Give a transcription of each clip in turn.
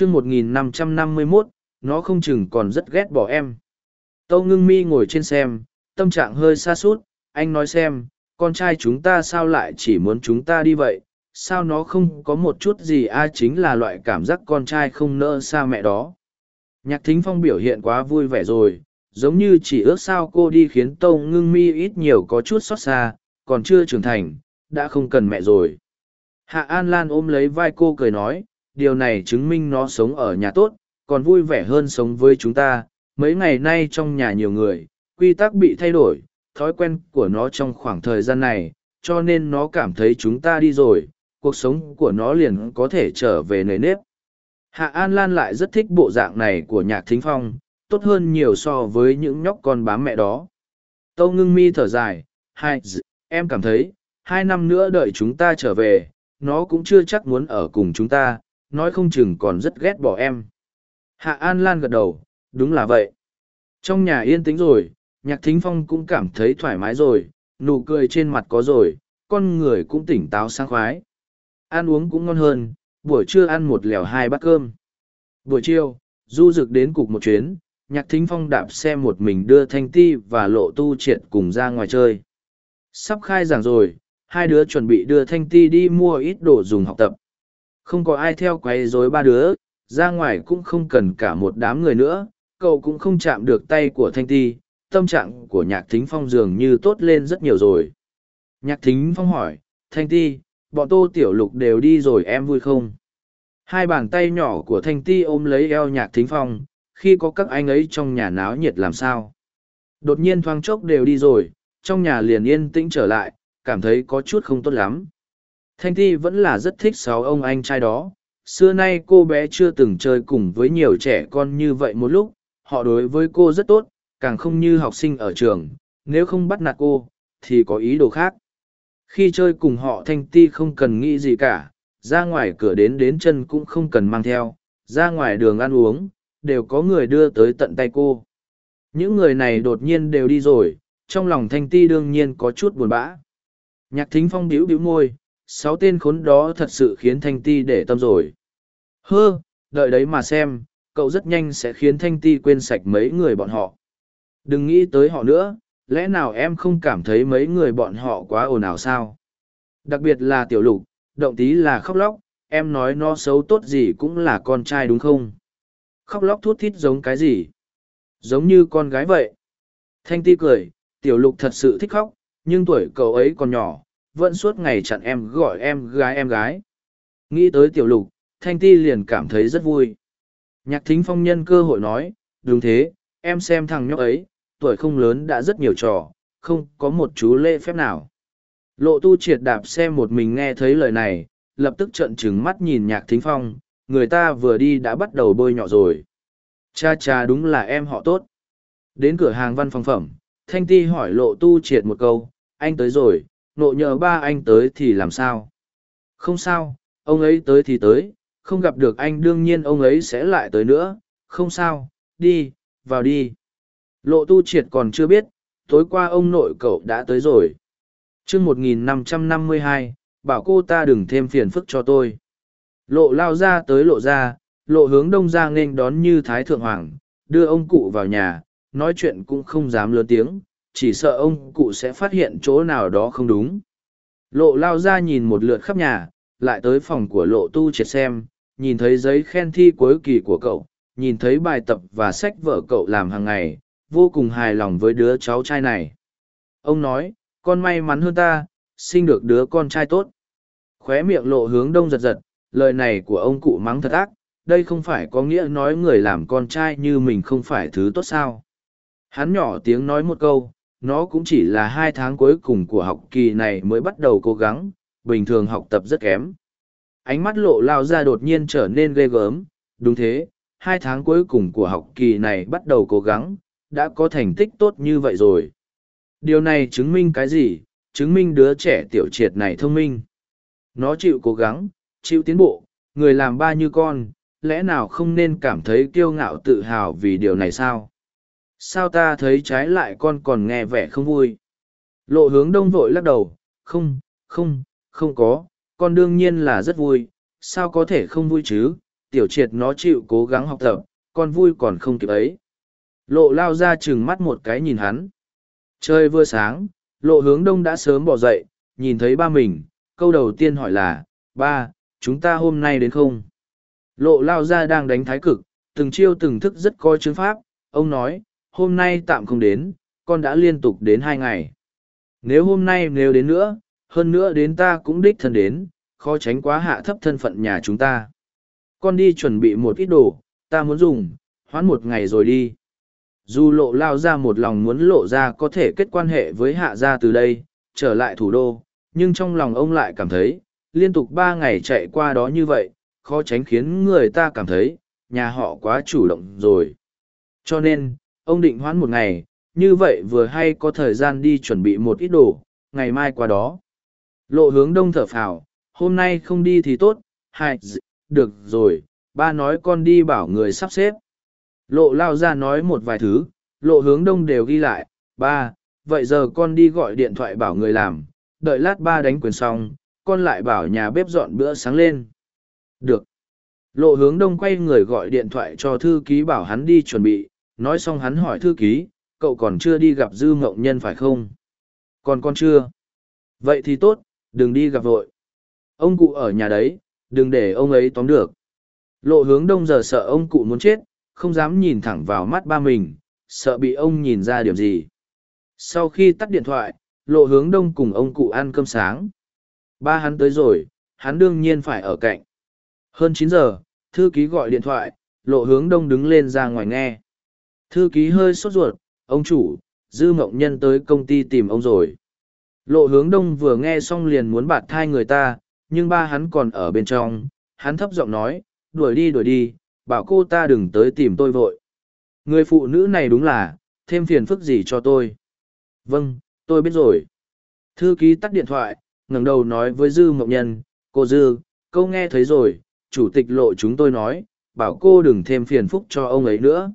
chương 1551, nó không chừng còn rất ghét bỏ em. Tâu ngưng mi ngồi trên xem, tâm trạng hơi xa suốt anh nói xem, con trai chúng ta sao lại chỉ muốn chúng ta đi vậy, sao nó không có một chút gì a chính là loại cảm giác con trai không nỡ xa mẹ đó. Nhạc thính phong biểu hiện quá vui vẻ rồi, giống như chỉ ước sao cô đi khiến tâu ngưng mi ít nhiều có chút xót xa, còn chưa trưởng thành, đã không cần mẹ rồi. Hạ An Lan ôm lấy vai cô cười nói, điều này chứng minh nó sống ở nhà tốt, còn vui vẻ hơn sống với chúng ta. Mấy ngày nay trong nhà nhiều người, quy tắc bị thay đổi, thói quen của nó trong khoảng thời gian này, cho nên nó cảm thấy chúng ta đi rồi, cuộc sống của nó liền có thể trở về nề nếp. Hạ An Lan lại rất thích bộ dạng này của nhạc thính phong, tốt hơn nhiều so với những nhóc con bám mẹ đó. Tâu ngưng mi thở dài, hai, em cảm thấy, hai năm nữa đợi chúng ta trở về, nó cũng chưa chắc muốn ở cùng chúng ta, nói không chừng còn rất ghét bỏ em. Hạ An Lan gật đầu, đúng là vậy. Trong nhà yên tĩnh rồi, nhạc thính phong cũng cảm thấy thoải mái rồi, nụ cười trên mặt có rồi, con người cũng tỉnh táo sáng khoái. Ăn uống cũng ngon hơn, buổi trưa ăn một lèo hai bát cơm. Buổi chiều, du rực đến cục một chuyến, nhạc thính phong đạp xe một mình đưa thanh ti và lộ tu triệt cùng ra ngoài chơi. Sắp khai giảng rồi, hai đứa chuẩn bị đưa thanh ti đi mua ít đồ dùng học tập. Không có ai theo quấy rối ba đứa, ra ngoài cũng không cần cả một đám người nữa, cậu cũng không chạm được tay của thanh ti, tâm trạng của nhạc thính phong dường như tốt lên rất nhiều rồi. Nhạc thính phong hỏi, thanh ti, bọn tô tiểu lục đều đi rồi em vui không? Hai bàn tay nhỏ của thanh ti ôm lấy eo nhạc thính phong, khi có các anh ấy trong nhà náo nhiệt làm sao? Đột nhiên thoáng chốc đều đi rồi, trong nhà liền yên tĩnh trở lại, cảm thấy có chút không tốt lắm. Thanh Ti vẫn là rất thích sáu ông anh trai đó. Xưa nay cô bé chưa từng chơi cùng với nhiều trẻ con như vậy một lúc, họ đối với cô rất tốt, càng không như học sinh ở trường, nếu không bắt nạt cô, thì có ý đồ khác. Khi chơi cùng họ Thanh Ti không cần nghĩ gì cả, ra ngoài cửa đến đến chân cũng không cần mang theo, ra ngoài đường ăn uống, đều có người đưa tới tận tay cô. Những người này đột nhiên đều đi rồi, trong lòng Thanh Ti đương nhiên có chút buồn bã. Nhạc thính phong bĩu bĩu môi, sáu tên khốn đó thật sự khiến Thanh Ti để tâm rồi. Hơ, đợi đấy mà xem, cậu rất nhanh sẽ khiến Thanh Ti quên sạch mấy người bọn họ. Đừng nghĩ tới họ nữa, lẽ nào em không cảm thấy mấy người bọn họ quá ồn ào sao? Đặc biệt là tiểu lục, động tí là khóc lóc, em nói nó xấu tốt gì cũng là con trai đúng không? Khóc lóc thút thít giống cái gì? Giống như con gái vậy. Thanh Ti cười, tiểu lục thật sự thích khóc, nhưng tuổi cậu ấy còn nhỏ, vẫn suốt ngày chặn em gọi em gái em gái. Nghĩ tới tiểu lục, Thanh Ti liền cảm thấy rất vui. Nhạc thính phong nhân cơ hội nói, đúng thế, em xem thằng nhóc ấy, tuổi không lớn đã rất nhiều trò, không có một chú lễ phép nào. Lộ tu triệt đạp xe một mình nghe thấy lời này, lập tức trợn trừng mắt nhìn nhạc thính phong, người ta vừa đi đã bắt đầu bôi nhọ rồi. Cha cha đúng là em họ tốt. Đến cửa hàng văn phòng phẩm, Thanh Ti hỏi lộ tu triệt một câu, anh tới rồi, nộ nhờ ba anh tới thì làm sao? Không sao, ông ấy tới thì tới, không gặp được anh đương nhiên ông ấy sẽ lại tới nữa, không sao, đi, vào đi. Lộ tu triệt còn chưa biết, tối qua ông nội cậu đã tới rồi. chương 1552, bảo cô ta đừng thêm phiền phức cho tôi. Lộ lao ra tới lộ ra, lộ hướng đông ra nghênh đón như Thái Thượng Hoàng, đưa ông cụ vào nhà, nói chuyện cũng không dám lớn tiếng, chỉ sợ ông cụ sẽ phát hiện chỗ nào đó không đúng. Lộ lao ra nhìn một lượt khắp nhà, lại tới phòng của lộ tu triệt xem, nhìn thấy giấy khen thi cuối kỳ của cậu, nhìn thấy bài tập và sách vở cậu làm hàng ngày, vô cùng hài lòng với đứa cháu trai này. Ông nói, con may mắn hơn ta, sinh được đứa con trai tốt. Khóe miệng lộ hướng đông giật giật, lời này của ông cụ mắng thật ác, đây không phải có nghĩa nói người làm con trai như mình không phải thứ tốt sao. Hắn nhỏ tiếng nói một câu, nó cũng chỉ là hai tháng cuối cùng của học kỳ này mới bắt đầu cố gắng, bình thường học tập rất kém. Ánh mắt lộ lao ra đột nhiên trở nên ghê gớm, đúng thế, hai tháng cuối cùng của học kỳ này bắt đầu cố gắng, đã có thành tích tốt như vậy rồi. Điều này chứng minh cái gì? Chứng minh đứa trẻ tiểu triệt này thông minh. Nó chịu cố gắng, chịu tiến bộ, người làm ba như con, lẽ nào không nên cảm thấy kiêu ngạo tự hào vì điều này sao? Sao ta thấy trái lại con còn nghe vẻ không vui lộ hướng đông vội lắc đầu không không không có con đương nhiên là rất vui sao có thể không vui chứ tiểu triệt nó chịu cố gắng học tập, con vui còn không kịp ấy. Lộ lao ra chừng mắt một cái nhìn hắn. Trời vừa sáng, lộ hướng đông đã sớm bỏ dậy, nhìn thấy ba mình, câu đầu tiên hỏi là, ba, chúng ta hôm nay đến không? Lộ lao ra đang đánh thái cực, từng chiêu từng thức rất coi chứng pháp, ông nói, hôm nay tạm không đến, con đã liên tục đến hai ngày. Nếu hôm nay nếu đến nữa, hơn nữa đến ta cũng đích thân đến, khó tránh quá hạ thấp thân phận nhà chúng ta. Con đi chuẩn bị một ít đồ, ta muốn dùng, hoãn một ngày rồi đi. Dù lộ lao ra một lòng muốn lộ ra có thể kết quan hệ với hạ gia từ đây, trở lại thủ đô, nhưng trong lòng ông lại cảm thấy, liên tục ba ngày chạy qua đó như vậy, khó tránh khiến người ta cảm thấy, nhà họ quá chủ động rồi. Cho nên, ông định hoãn một ngày, như vậy vừa hay có thời gian đi chuẩn bị một ít đồ, ngày mai qua đó. Lộ hướng đông thở phào, hôm nay không đi thì tốt, hai, được rồi, ba nói con đi bảo người sắp xếp. Lộ lao ra nói một vài thứ, lộ hướng đông đều ghi lại, ba, vậy giờ con đi gọi điện thoại bảo người làm, đợi lát ba đánh quyền xong, con lại bảo nhà bếp dọn bữa sáng lên. Được. Lộ hướng đông quay người gọi điện thoại cho thư ký bảo hắn đi chuẩn bị, nói xong hắn hỏi thư ký, cậu còn chưa đi gặp dư mộng nhân phải không? Còn con chưa? Vậy thì tốt, đừng đi gặp vội. Ông cụ ở nhà đấy, đừng để ông ấy tóm được. Lộ hướng đông giờ sợ ông cụ muốn chết, không dám nhìn thẳng vào mắt ba mình, sợ bị ông nhìn ra điểm gì. Sau khi tắt điện thoại, lộ hướng đông cùng ông cụ ăn cơm sáng. Ba hắn tới rồi, hắn đương nhiên phải ở cạnh. Hơn chín giờ, thư ký gọi điện thoại, lộ hướng đông đứng lên ra ngoài nghe. Thư ký hơi sốt ruột, ông chủ, dư mộng nhân tới công ty tìm ông rồi. Lộ hướng đông vừa nghe xong liền muốn bạt thai người ta, nhưng ba hắn còn ở bên trong, hắn thấp giọng nói, đuổi đi đuổi đi, bảo cô ta đừng tới tìm tôi vội. Người phụ nữ này đúng là, thêm phiền phức gì cho tôi. Vâng, tôi biết rồi. Thư ký tắt điện thoại, ngẩng đầu nói với Dư Mộng Nhân, cô Dư, câu nghe thấy rồi, chủ tịch lộ chúng tôi nói, bảo cô đừng thêm phiền phức cho ông ấy nữa.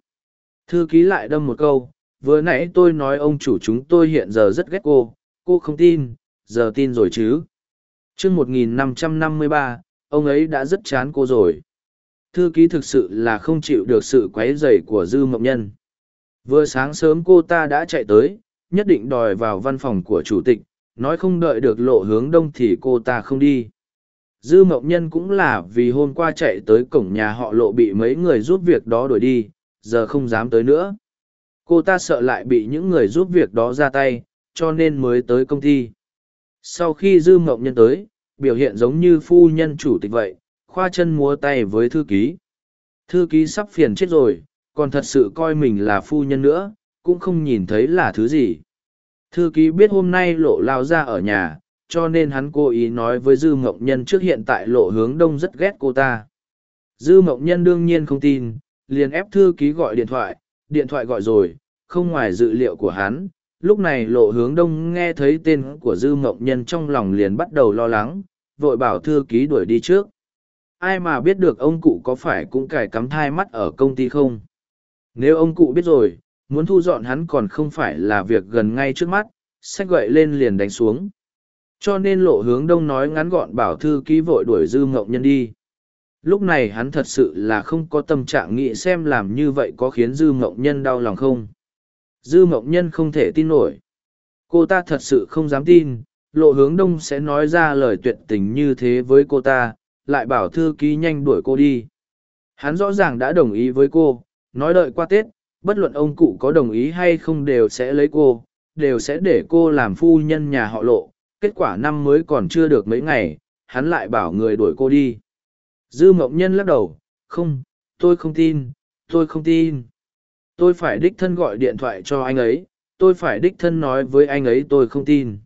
Thư ký lại đâm một câu, vừa nãy tôi nói ông chủ chúng tôi hiện giờ rất ghét cô, cô không tin, giờ tin rồi chứ. chương 1553, ông ấy đã rất chán cô rồi. Thư ký thực sự là không chịu được sự quấy rầy của Dư Mộng Nhân. Vừa sáng sớm cô ta đã chạy tới, nhất định đòi vào văn phòng của chủ tịch, nói không đợi được lộ hướng đông thì cô ta không đi. Dư Mộng Nhân cũng là vì hôm qua chạy tới cổng nhà họ lộ bị mấy người giúp việc đó đuổi đi, giờ không dám tới nữa. Cô ta sợ lại bị những người giúp việc đó ra tay, cho nên mới tới công ty. Sau khi Dư Mộng Nhân tới, biểu hiện giống như phu nhân chủ tịch vậy, khoa chân múa tay với thư ký. Thư ký sắp phiền chết rồi, còn thật sự coi mình là phu nhân nữa, cũng không nhìn thấy là thứ gì. Thư ký biết hôm nay lộ lao ra ở nhà, cho nên hắn cố ý nói với Dư Mộng Nhân trước hiện tại lộ hướng đông rất ghét cô ta. Dư Mộng Nhân đương nhiên không tin, liền ép thư ký gọi điện thoại, điện thoại gọi rồi, không ngoài dự liệu của hắn. Lúc này lộ hướng đông nghe thấy tên của Dư Mộng Nhân trong lòng liền bắt đầu lo lắng, vội bảo thư ký đuổi đi trước. Ai mà biết được ông cụ có phải cũng cài cắm thai mắt ở công ty không? Nếu ông cụ biết rồi, muốn thu dọn hắn còn không phải là việc gần ngay trước mắt, sách gậy lên liền đánh xuống. Cho nên lộ hướng đông nói ngắn gọn bảo thư ký vội đuổi dư Mộng nhân đi. Lúc này hắn thật sự là không có tâm trạng nghĩ xem làm như vậy có khiến dư mộng nhân đau lòng không. Dư mộng nhân không thể tin nổi. Cô ta thật sự không dám tin, lộ hướng đông sẽ nói ra lời tuyệt tình như thế với cô ta, lại bảo thư ký nhanh đuổi cô đi. Hắn rõ ràng đã đồng ý với cô, nói đợi qua Tết, bất luận ông cụ có đồng ý hay không đều sẽ lấy cô, đều sẽ để cô làm phu nhân nhà họ lộ. Kết quả năm mới còn chưa được mấy ngày, hắn lại bảo người đuổi cô đi. Dư mộng nhân lắc đầu, không, tôi không tin, tôi không tin. Tôi phải đích thân gọi điện thoại cho anh ấy, tôi phải đích thân nói với anh ấy tôi không tin.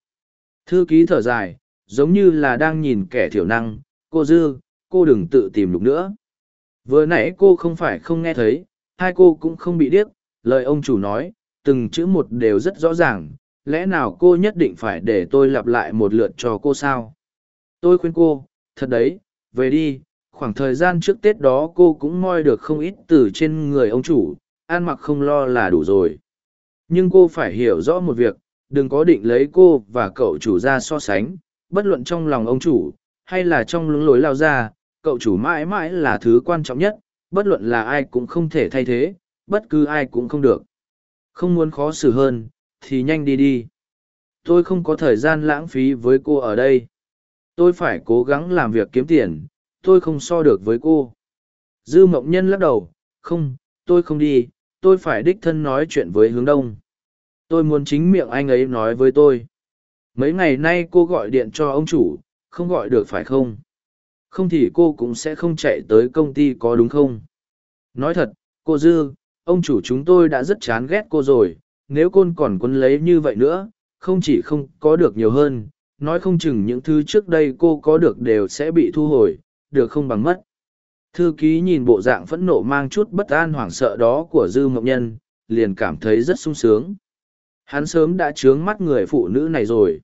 Thư ký thở dài, giống như là đang nhìn kẻ thiểu năng, cô dư cô đừng tự tìm lục nữa vừa nãy cô không phải không nghe thấy hai cô cũng không bị điếc lời ông chủ nói từng chữ một đều rất rõ ràng lẽ nào cô nhất định phải để tôi lặp lại một lượt cho cô sao tôi khuyên cô thật đấy về đi khoảng thời gian trước tết đó cô cũng moi được không ít từ trên người ông chủ ăn mặc không lo là đủ rồi nhưng cô phải hiểu rõ một việc đừng có định lấy cô và cậu chủ ra so sánh bất luận trong lòng ông chủ hay là trong lưng lối lao ra, cậu chủ mãi mãi là thứ quan trọng nhất, bất luận là ai cũng không thể thay thế, bất cứ ai cũng không được. Không muốn khó xử hơn, thì nhanh đi đi. Tôi không có thời gian lãng phí với cô ở đây. Tôi phải cố gắng làm việc kiếm tiền, tôi không so được với cô. Dư mộng nhân lắc đầu, không, tôi không đi, tôi phải đích thân nói chuyện với hướng đông. Tôi muốn chính miệng anh ấy nói với tôi. Mấy ngày nay cô gọi điện cho ông chủ, không gọi được phải không? Không thì cô cũng sẽ không chạy tới công ty có đúng không? Nói thật, cô Dư, ông chủ chúng tôi đã rất chán ghét cô rồi, nếu côn còn quấn lấy như vậy nữa, không chỉ không có được nhiều hơn, nói không chừng những thứ trước đây cô có được đều sẽ bị thu hồi, được không bằng mất. Thư ký nhìn bộ dạng phẫn nộ mang chút bất an hoảng sợ đó của Dư Mộng Nhân, liền cảm thấy rất sung sướng. Hắn sớm đã trướng mắt người phụ nữ này rồi.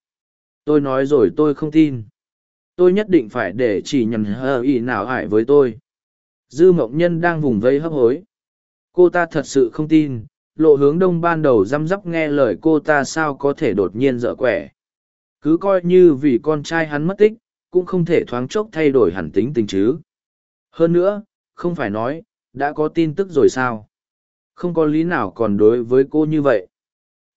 Tôi nói rồi tôi không tin. Tôi nhất định phải để chỉ nhận hờ ý nào hại với tôi. Dư Mộng Nhân đang vùng vây hấp hối. Cô ta thật sự không tin, lộ hướng đông ban đầu răm rắp nghe lời cô ta sao có thể đột nhiên dở quẻ. Cứ coi như vì con trai hắn mất tích, cũng không thể thoáng chốc thay đổi hẳn tính tình chứ. Hơn nữa, không phải nói, đã có tin tức rồi sao? Không có lý nào còn đối với cô như vậy.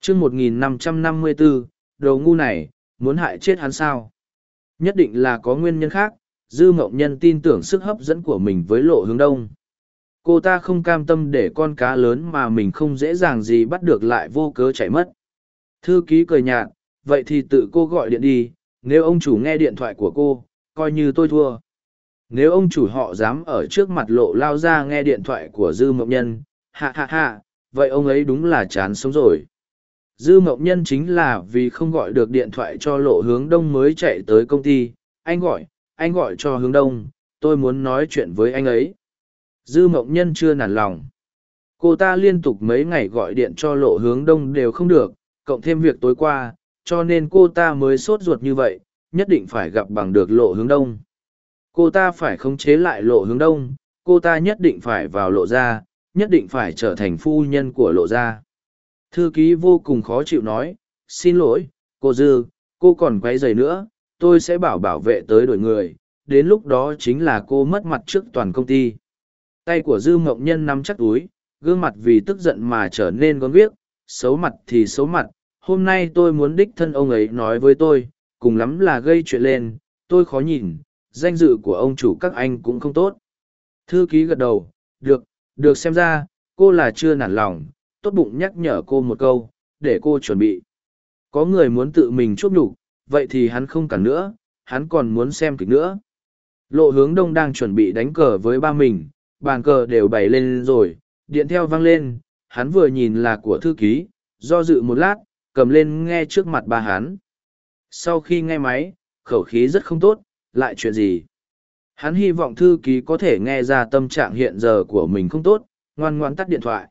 chương 1554, đồ ngu này, muốn hại chết hắn sao? Nhất định là có nguyên nhân khác, Dư Mộng Nhân tin tưởng sức hấp dẫn của mình với lộ hướng đông. Cô ta không cam tâm để con cá lớn mà mình không dễ dàng gì bắt được lại vô cớ chạy mất. Thư ký cười nhạt, vậy thì tự cô gọi điện đi, nếu ông chủ nghe điện thoại của cô, coi như tôi thua. Nếu ông chủ họ dám ở trước mặt lộ lao ra nghe điện thoại của Dư Mộng Nhân, ha ha ha, vậy ông ấy đúng là chán sống rồi. Dư Mộng Nhân chính là vì không gọi được điện thoại cho lộ hướng đông mới chạy tới công ty, anh gọi, anh gọi cho hướng đông, tôi muốn nói chuyện với anh ấy. Dư Mộng Nhân chưa nản lòng. Cô ta liên tục mấy ngày gọi điện cho lộ hướng đông đều không được, cộng thêm việc tối qua, cho nên cô ta mới sốt ruột như vậy, nhất định phải gặp bằng được lộ hướng đông. Cô ta phải khống chế lại lộ hướng đông cô ta nhất định phải vào lộ ra nhất định phải trở thành phu nhân của lộ gia. Thư ký vô cùng khó chịu nói xin lỗi cô dư cô còn quay dày nữa tôi sẽ bảo bảo vệ tới đổi người đến lúc đó chính là cô mất mặt trước toàn công ty. Tay của dư mộng nhân nắm chắc túi gương mặt vì tức giận mà trở nên con viếc xấu mặt thì xấu mặt hôm nay tôi muốn đích thân ông ấy nói với tôi cùng lắm là gây chuyện lên tôi khó nhìn danh dự của ông chủ các anh cũng không tốt. Thư ký gật đầu, được, được xem ra, cô là chưa nản lòng, tốt bụng nhắc nhở cô một câu, để cô chuẩn bị. Có người muốn tự mình chuốc nhục, vậy thì hắn không cản nữa, hắn còn muốn xem kịch nữa. Lộ hướng đông đang chuẩn bị đánh cờ với ba mình, bàn cờ đều bày lên rồi, điện theo vang lên, hắn vừa nhìn là của thư ký, do dự một lát, cầm lên nghe trước mặt ba hắn. Sau khi nghe máy, khẩu khí rất không tốt, lại chuyện gì? Hắn hy vọng thư ký có thể nghe ra tâm trạng hiện giờ của mình không tốt, ngoan ngoan tắt điện thoại.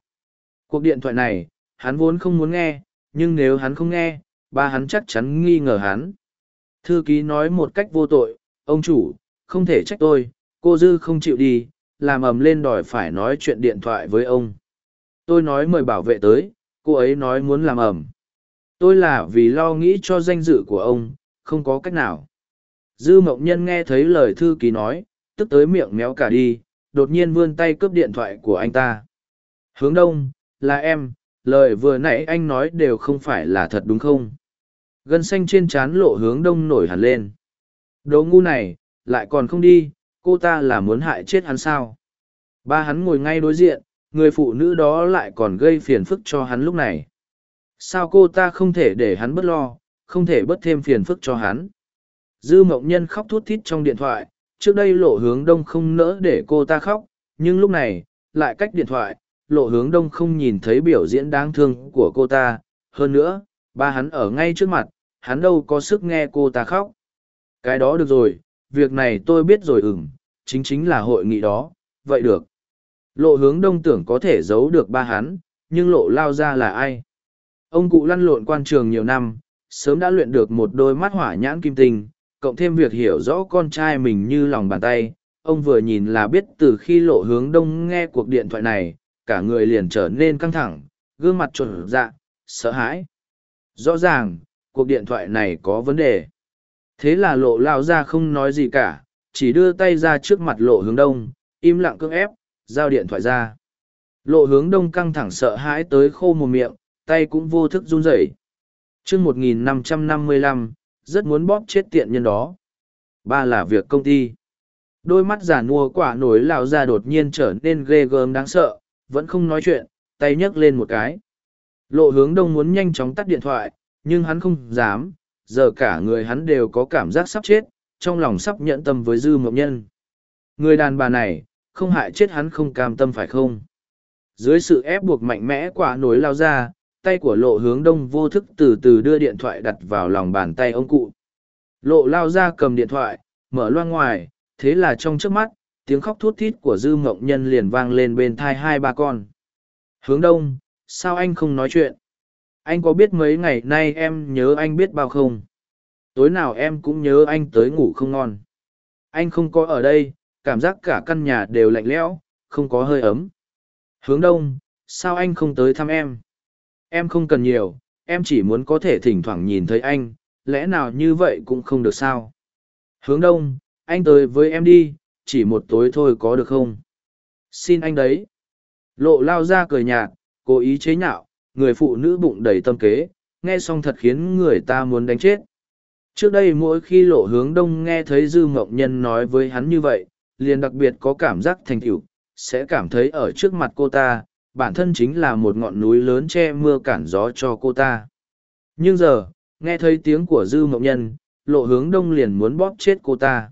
Cuộc điện thoại này, hắn vốn không muốn nghe, nhưng nếu hắn không nghe, ba hắn chắc chắn nghi ngờ hắn. Thư ký nói một cách vô tội, ông chủ, không thể trách tôi, cô Dư không chịu đi, làm ầm lên đòi phải nói chuyện điện thoại với ông. Tôi nói mời bảo vệ tới, cô ấy nói muốn làm ầm. Tôi là vì lo nghĩ cho danh dự của ông, không có cách nào. Dư mộng nhân nghe thấy lời thư ký nói, tức tới miệng méo cả đi, đột nhiên vươn tay cướp điện thoại của anh ta. Hướng đông, là em, lời vừa nãy anh nói đều không phải là thật đúng không? Gân xanh trên trán lộ hướng đông nổi hẳn lên. Đồ ngu này, lại còn không đi, cô ta là muốn hại chết hắn sao? Ba hắn ngồi ngay đối diện, người phụ nữ đó lại còn gây phiền phức cho hắn lúc này. Sao cô ta không thể để hắn bất lo, không thể bớt thêm phiền phức cho hắn? Dư mộng nhân khóc thút thít trong điện thoại, trước đây lộ hướng đông không nỡ để cô ta khóc, nhưng lúc này, lại cách điện thoại, lộ hướng đông không nhìn thấy biểu diễn đáng thương của cô ta. Hơn nữa, ba hắn ở ngay trước mặt, hắn đâu có sức nghe cô ta khóc. Cái đó được rồi, việc này tôi biết rồi ửng, chính chính là hội nghị đó, vậy được. Lộ hướng đông tưởng có thể giấu được ba hắn, nhưng lộ lao ra là ai? Ông cụ lăn lộn quan trường nhiều năm, sớm đã luyện được một đôi mắt hỏa nhãn kim tinh, cộng thêm việc hiểu rõ con trai mình như lòng bàn tay, ông vừa nhìn là biết từ khi lộ hướng đông nghe cuộc điện thoại này, cả người liền trở nên căng thẳng, gương mặt trộn dạ, sợ hãi. Rõ ràng, cuộc điện thoại này có vấn đề. Thế là lộ lao ra không nói gì cả, chỉ đưa tay ra trước mặt lộ hướng đông, im lặng cưỡng ép, giao điện thoại ra. Lộ hướng đông căng thẳng sợ hãi tới khô một miệng, tay cũng vô thức run rẩy. chương 1555, rất muốn bóp chết tiện nhân đó. Ba là việc công ty. Đôi mắt giả nua quả nổi lão ra đột nhiên trở nên ghê gớm đáng sợ, vẫn không nói chuyện, tay nhấc lên một cái. Lộ hướng đông muốn nhanh chóng tắt điện thoại, nhưng hắn không dám, giờ cả người hắn đều có cảm giác sắp chết, trong lòng sắp nhận tâm với dư mộng nhân. Người đàn bà này, không hại chết hắn không cam tâm phải không? Dưới sự ép buộc mạnh mẽ quả nối lao ra, tay của lộ hướng đông vô thức từ từ đưa điện thoại đặt vào lòng bàn tay ông cụ. Lộ lao ra cầm điện thoại, mở loa ngoài, thế là trong trước mắt, tiếng khóc thút thít của dư mộng nhân liền vang lên bên thai hai ba con. Hướng đông, sao anh không nói chuyện? Anh có biết mấy ngày nay em nhớ anh biết bao không? Tối nào em cũng nhớ anh tới ngủ không ngon. Anh không có ở đây, cảm giác cả căn nhà đều lạnh lẽo, không có hơi ấm. Hướng đông, sao anh không tới thăm em? Em không cần nhiều, em chỉ muốn có thể thỉnh thoảng nhìn thấy anh, lẽ nào như vậy cũng không được sao? Hướng đông, anh tới với em đi, chỉ một tối thôi có được không? Xin anh đấy. Lộ lao ra cười nhạt, cố ý chế nhạo, người phụ nữ bụng đầy tâm kế, nghe xong thật khiến người ta muốn đánh chết. Trước đây mỗi khi lộ hướng đông nghe thấy Dư Mộng Nhân nói với hắn như vậy, liền đặc biệt có cảm giác thành tựu, sẽ cảm thấy ở trước mặt cô ta, bản thân chính là một ngọn núi lớn che mưa cản gió cho cô ta. Nhưng giờ, nghe thấy tiếng của Dư Mộng Nhân, lộ hướng đông liền muốn bóp chết cô ta.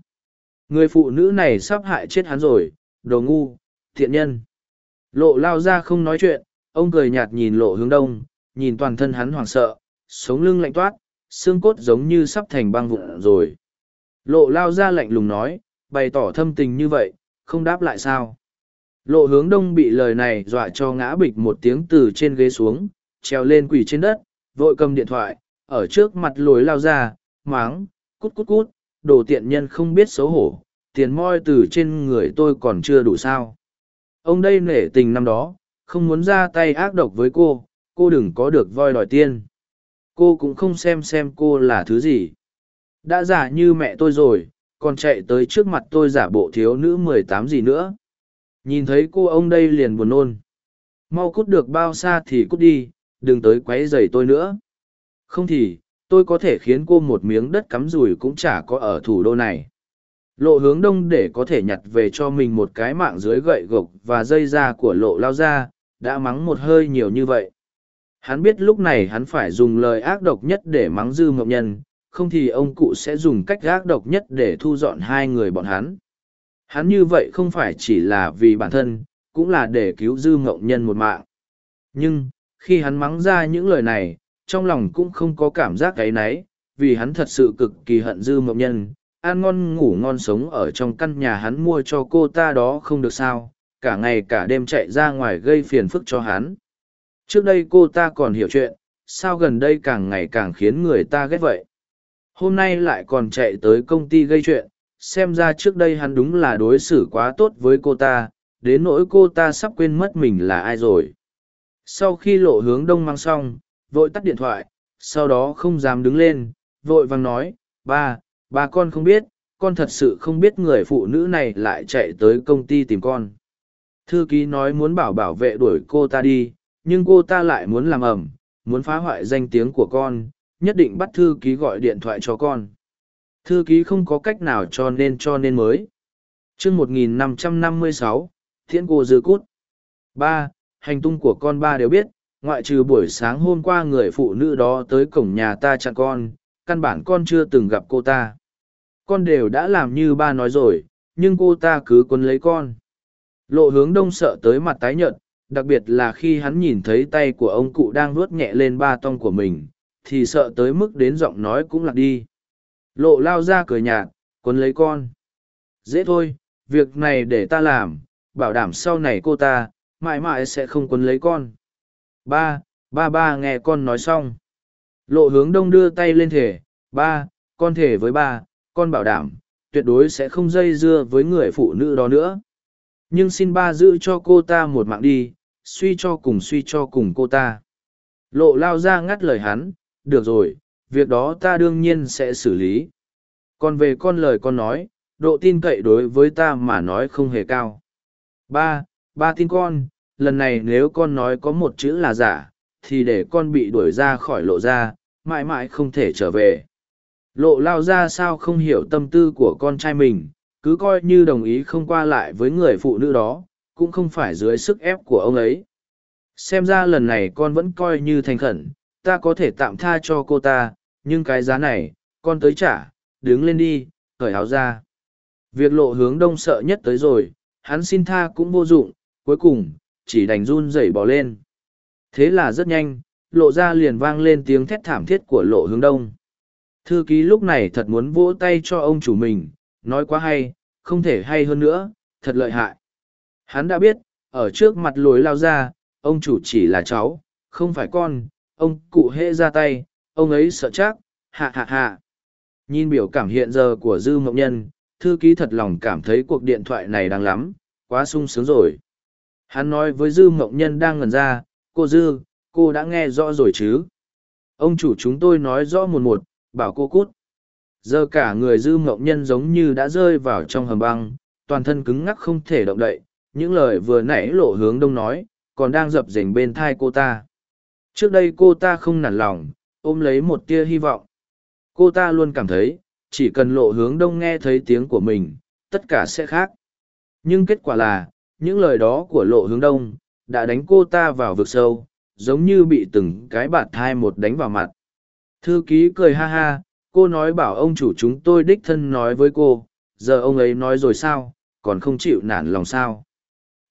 Người phụ nữ này sắp hại chết hắn rồi, đồ ngu, thiện nhân. Lộ lao ra không nói chuyện, ông cười nhạt nhìn lộ hướng đông, nhìn toàn thân hắn hoảng sợ, sống lưng lạnh toát, xương cốt giống như sắp thành băng vụn rồi. Lộ lao ra lạnh lùng nói, bày tỏ thâm tình như vậy, không đáp lại sao. Lộ hướng đông bị lời này dọa cho ngã bịch một tiếng từ trên ghế xuống, treo lên quỷ trên đất, vội cầm điện thoại, ở trước mặt lối lao ra, máng, cút cút cút, đồ tiện nhân không biết xấu hổ, tiền moi từ trên người tôi còn chưa đủ sao. Ông đây nể tình năm đó, không muốn ra tay ác độc với cô, cô đừng có được voi đòi tiên. Cô cũng không xem xem cô là thứ gì. Đã giả như mẹ tôi rồi, còn chạy tới trước mặt tôi giả bộ thiếu nữ mười tám gì nữa. Nhìn thấy cô ông đây liền buồn nôn. Mau cút được bao xa thì cút đi, đừng tới quấy rầy tôi nữa. Không thì, tôi có thể khiến cô một miếng đất cắm rùi cũng chả có ở thủ đô này lộ hướng đông để có thể nhặt về cho mình một cái mạng dưới gậy gộc và dây da của lộ lao ra đã mắng một hơi nhiều như vậy hắn biết lúc này hắn phải dùng lời ác độc nhất để mắng dư mộng nhân không thì ông cụ sẽ dùng cách ác độc nhất để thu dọn hai người bọn hắn hắn như vậy không phải chỉ là vì bản thân, cũng là để cứu dư mộng nhân một mạng. Nhưng, khi hắn mắng ra những lời này, trong lòng cũng không có cảm giác cái náy vì hắn thật sự cực kỳ hận dư mộng nhân. Ăn ngon ngủ ngon sống ở trong căn nhà hắn mua cho cô ta đó không được sao, cả ngày cả đêm chạy ra ngoài gây phiền phức cho hắn. Trước đây cô ta còn hiểu chuyện, sao gần đây càng ngày càng khiến người ta ghét vậy? Hôm nay lại còn chạy tới công ty gây chuyện xem ra trước đây hắn đúng là đối xử quá tốt với cô ta, đến nỗi cô ta sắp quên mất mình là ai rồi. Sau khi lộ hướng đông mang xong, vội tắt điện thoại, sau đó không dám đứng lên, vội vàng nói, ba ba con không biết, con thật sự không biết người phụ nữ này lại chạy tới công ty tìm con. Thư ký nói muốn bảo bảo vệ đuổi cô ta đi, nhưng cô ta lại muốn làm ẩm, muốn phá hoại danh tiếng của con, nhất định bắt thư ký gọi điện thoại cho con thư ký không có cách nào cho nên cho nên mới chương một nghìn năm trăm năm mươi sáu thiện cô dư cút ba hành tung của con ba đều biết ngoại trừ buổi sáng hôm qua người phụ nữ đó tới cổng nhà ta chặn con căn bản con chưa từng gặp cô ta. Con đều đã làm như ba nói rồi, nhưng cô ta cứ quấn lấy con. Lộ hướng đông sợ tới mặt tái nhợt, đặc biệt là khi hắn nhìn thấy tay của ông cụ đang vuốt nhẹ lên ba tông của mình, thì sợ tới mức đến giọng nói cũng lạc đi. Lộ lao ra cười nhạt, quấn lấy con. Dễ thôi, việc này để ta làm, bảo đảm sau này cô ta, mãi mãi sẽ không quấn lấy con. Ba, ba ba nghe con nói xong. Lộ hướng đông đưa tay lên thể, ba, con thể với ba, con bảo đảm, tuyệt đối sẽ không dây dưa với người phụ nữ đó nữa. Nhưng xin ba giữ cho cô ta một mạng đi, suy cho cùng suy cho cùng cô ta. Lộ lao ra ngắt lời hắn, được rồi, việc đó ta đương nhiên sẽ xử lý. Còn về con lời con nói, độ tin cậy đối với ta mà nói không hề cao. Ba, ba tin con, lần này nếu con nói có một chữ là giả, thì để con bị đuổi ra khỏi lộ ra, mãi mãi không thể trở về. Lộ lao ra sao không hiểu tâm tư của con trai mình, cứ coi như đồng ý không qua lại với người phụ nữ đó, cũng không phải dưới sức ép của ông ấy. Xem ra lần này con vẫn coi như thành khẩn, ta có thể tạm tha cho cô ta, nhưng cái giá này, con tới trả, đứng lên đi, cởi áo ra. Việc lộ hướng đông sợ nhất tới rồi, hắn xin tha cũng vô dụng, cuối cùng, chỉ đành run rẩy bỏ lên. Thế là rất nhanh, lộ ra liền vang lên tiếng thét thảm thiết của lộ hướng đông. Thư ký lúc này thật muốn vỗ tay cho ông chủ mình, nói quá hay, không thể hay hơn nữa, thật lợi hại. Hắn đã biết, ở trước mặt lối lao ra, ông chủ chỉ là cháu, không phải con, ông cụ hễ ra tay, ông ấy sợ chắc, hạ hạ hạ. Nhìn biểu cảm hiện giờ của Dư Mộng Nhân, thư ký thật lòng cảm thấy cuộc điện thoại này đáng lắm, quá sung sướng rồi. Hắn nói với Dư Mộng Nhân đang ngần ra, cô Dư, cô đã nghe rõ rồi chứ? Ông chủ chúng tôi nói rõ một một, bảo cô cút. Giờ cả người Dư Mộng Nhân giống như đã rơi vào trong hầm băng, toàn thân cứng ngắc không thể động đậy, những lời vừa nãy lộ hướng đông nói, còn đang dập dềnh bên thai cô ta. Trước đây cô ta không nản lòng, ôm lấy một tia hy vọng. Cô ta luôn cảm thấy, chỉ cần lộ hướng đông nghe thấy tiếng của mình, tất cả sẽ khác. Nhưng kết quả là, những lời đó của lộ hướng đông, đã đánh cô ta vào vực sâu, giống như bị từng cái bạt thai một đánh vào mặt. Thư ký cười ha ha, cô nói bảo ông chủ chúng tôi đích thân nói với cô, giờ ông ấy nói rồi sao, còn không chịu nản lòng sao.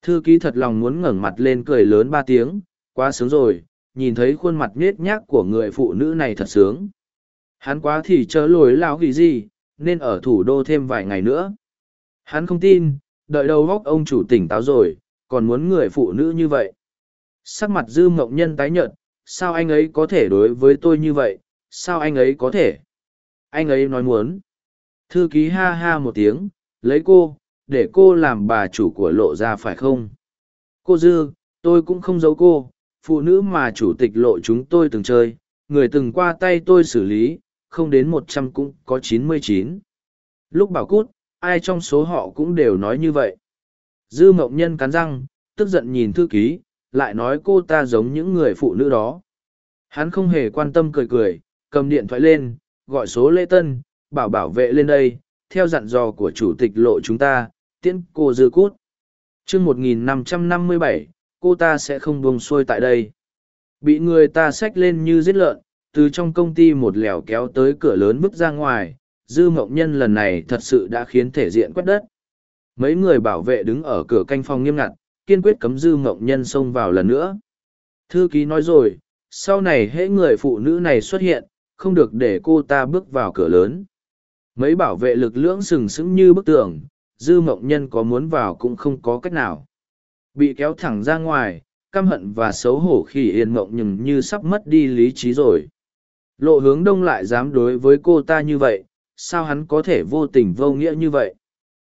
Thư ký thật lòng muốn ngẩng mặt lên cười lớn ba tiếng, quá sướng rồi, nhìn thấy khuôn mặt nết nhác của người phụ nữ này thật sướng. Hắn quá thì chớ lồi lao gì gì, nên ở thủ đô thêm vài ngày nữa. Hắn không tin, đợi đầu góc ông chủ tỉnh táo rồi, còn muốn người phụ nữ như vậy. Sắc mặt dư mộng nhân tái nhợt, sao anh ấy có thể đối với tôi như vậy, sao anh ấy có thể? Anh ấy nói muốn. Thư ký ha ha một tiếng, lấy cô, để cô làm bà chủ của lộ ra phải không? Cô Dư, tôi cũng không giấu cô, phụ nữ mà chủ tịch lộ chúng tôi từng chơi, người từng qua tay tôi xử lý, không đến một trăm cũng có chín mươi chín. Lúc bảo cút, ai trong số họ cũng đều nói như vậy. Dư mộng nhân cắn răng, tức giận nhìn thư ký, lại nói cô ta giống những người phụ nữ đó. Hắn không hề quan tâm cười cười, cầm điện thoại lên, gọi số lễ tân, bảo bảo vệ lên đây, theo dặn dò của chủ tịch lộ chúng ta, tiễn cô dư cút. chương 1557, cô ta sẽ không buông xuôi tại đây. Bị người ta xách lên như giết lợn, từ trong công ty một lèo kéo tới cửa lớn bước ra ngoài, dư mộng nhân lần này thật sự đã khiến thể diện quét đất. Mấy người bảo vệ đứng ở cửa canh phòng nghiêm ngặt, kiên quyết cấm dư mộng nhân xông vào lần nữa. Thư ký nói rồi, sau này hễ người phụ nữ này xuất hiện, không được để cô ta bước vào cửa lớn. Mấy bảo vệ lực lưỡng sừng sững như bức tường, dư mộng nhân có muốn vào cũng không có cách nào. Bị kéo thẳng ra ngoài, căm hận và xấu hổ khi yên mộng nhừng như sắp mất đi lý trí rồi. Lộ hướng đông lại dám đối với cô ta như vậy, sao hắn có thể vô tình vô nghĩa như vậy?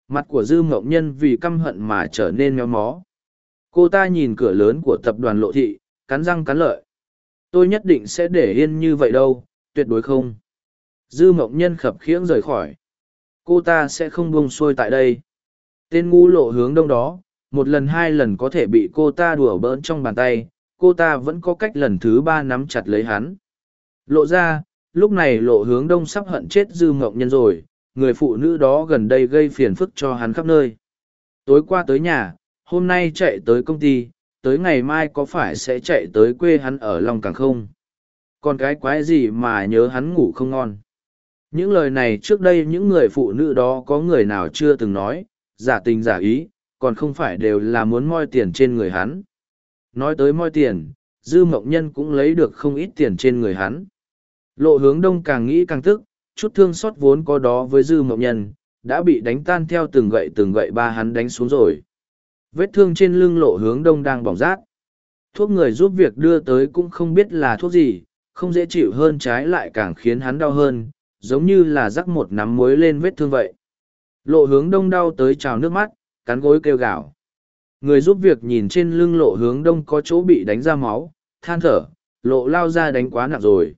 Mặt của dư mộng nhân vì căm hận mà trở nên méo mó. Cô ta nhìn cửa lớn của tập đoàn lộ thị, cắn răng cắn lợi. Tôi nhất định sẽ để yên như vậy đâu, tuyệt đối không. Dư mộng nhân khập khiễng rời khỏi. Cô ta sẽ không buông xuôi tại đây. Tên ngu lộ hướng đông đó, một lần hai lần có thể bị cô ta đùa bỡn trong bàn tay, cô ta vẫn có cách lần thứ ba nắm chặt lấy hắn. Lộ ra, lúc này lộ hướng đông sắp hận chết dư mộng nhân rồi, người phụ nữ đó gần đây gây phiền phức cho hắn khắp nơi. Tối qua tới nhà, hôm nay chạy tới công ty, tới ngày mai có phải sẽ chạy tới quê hắn ở Long Càng không? Còn cái quái gì mà nhớ hắn ngủ không ngon? Những lời này trước đây những người phụ nữ đó có người nào chưa từng nói, giả tình giả ý, còn không phải đều là muốn moi tiền trên người hắn. Nói tới moi tiền, Dư Mộng Nhân cũng lấy được không ít tiền trên người hắn. Lộ hướng đông càng nghĩ càng tức, chút thương xót vốn có đó với Dư Mộng Nhân, đã bị đánh tan theo từng gậy từng gậy ba hắn đánh xuống rồi. Vết thương trên lưng lộ hướng đông đang bỏng rát. Thuốc người giúp việc đưa tới cũng không biết là thuốc gì, không dễ chịu hơn trái lại càng khiến hắn đau hơn, giống như là rắc một nắm muối lên vết thương vậy. Lộ hướng đông đau tới trào nước mắt, cắn gối kêu gào. Người giúp việc nhìn trên lưng lộ hướng đông có chỗ bị đánh ra máu, than thở, lộ lao ra đánh quá nặng rồi.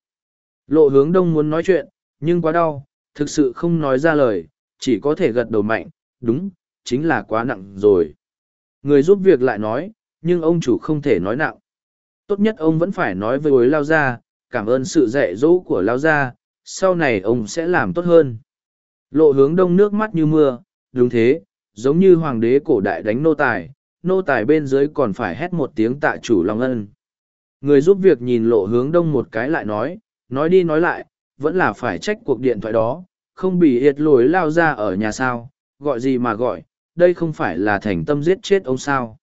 Lộ hướng đông muốn nói chuyện, nhưng quá đau, thực sự không nói ra lời, chỉ có thể gật đầu mạnh, đúng, chính là quá nặng rồi. Người giúp việc lại nói, nhưng ông chủ không thể nói nặng. Tốt nhất ông vẫn phải nói với ối lao gia, cảm ơn sự dạy dỗ của lao gia, sau này ông sẽ làm tốt hơn. Lộ hướng đông nước mắt như mưa, đúng thế, giống như hoàng đế cổ đại đánh nô tài, nô tài bên dưới còn phải hét một tiếng tạ chủ lòng ân. Người giúp việc nhìn lộ hướng đông một cái lại nói, nói đi nói lại, vẫn là phải trách cuộc điện thoại đó, không bị hiệt lối lao ra ở nhà sao, gọi gì mà gọi, đây không phải là thành tâm giết chết ông sao.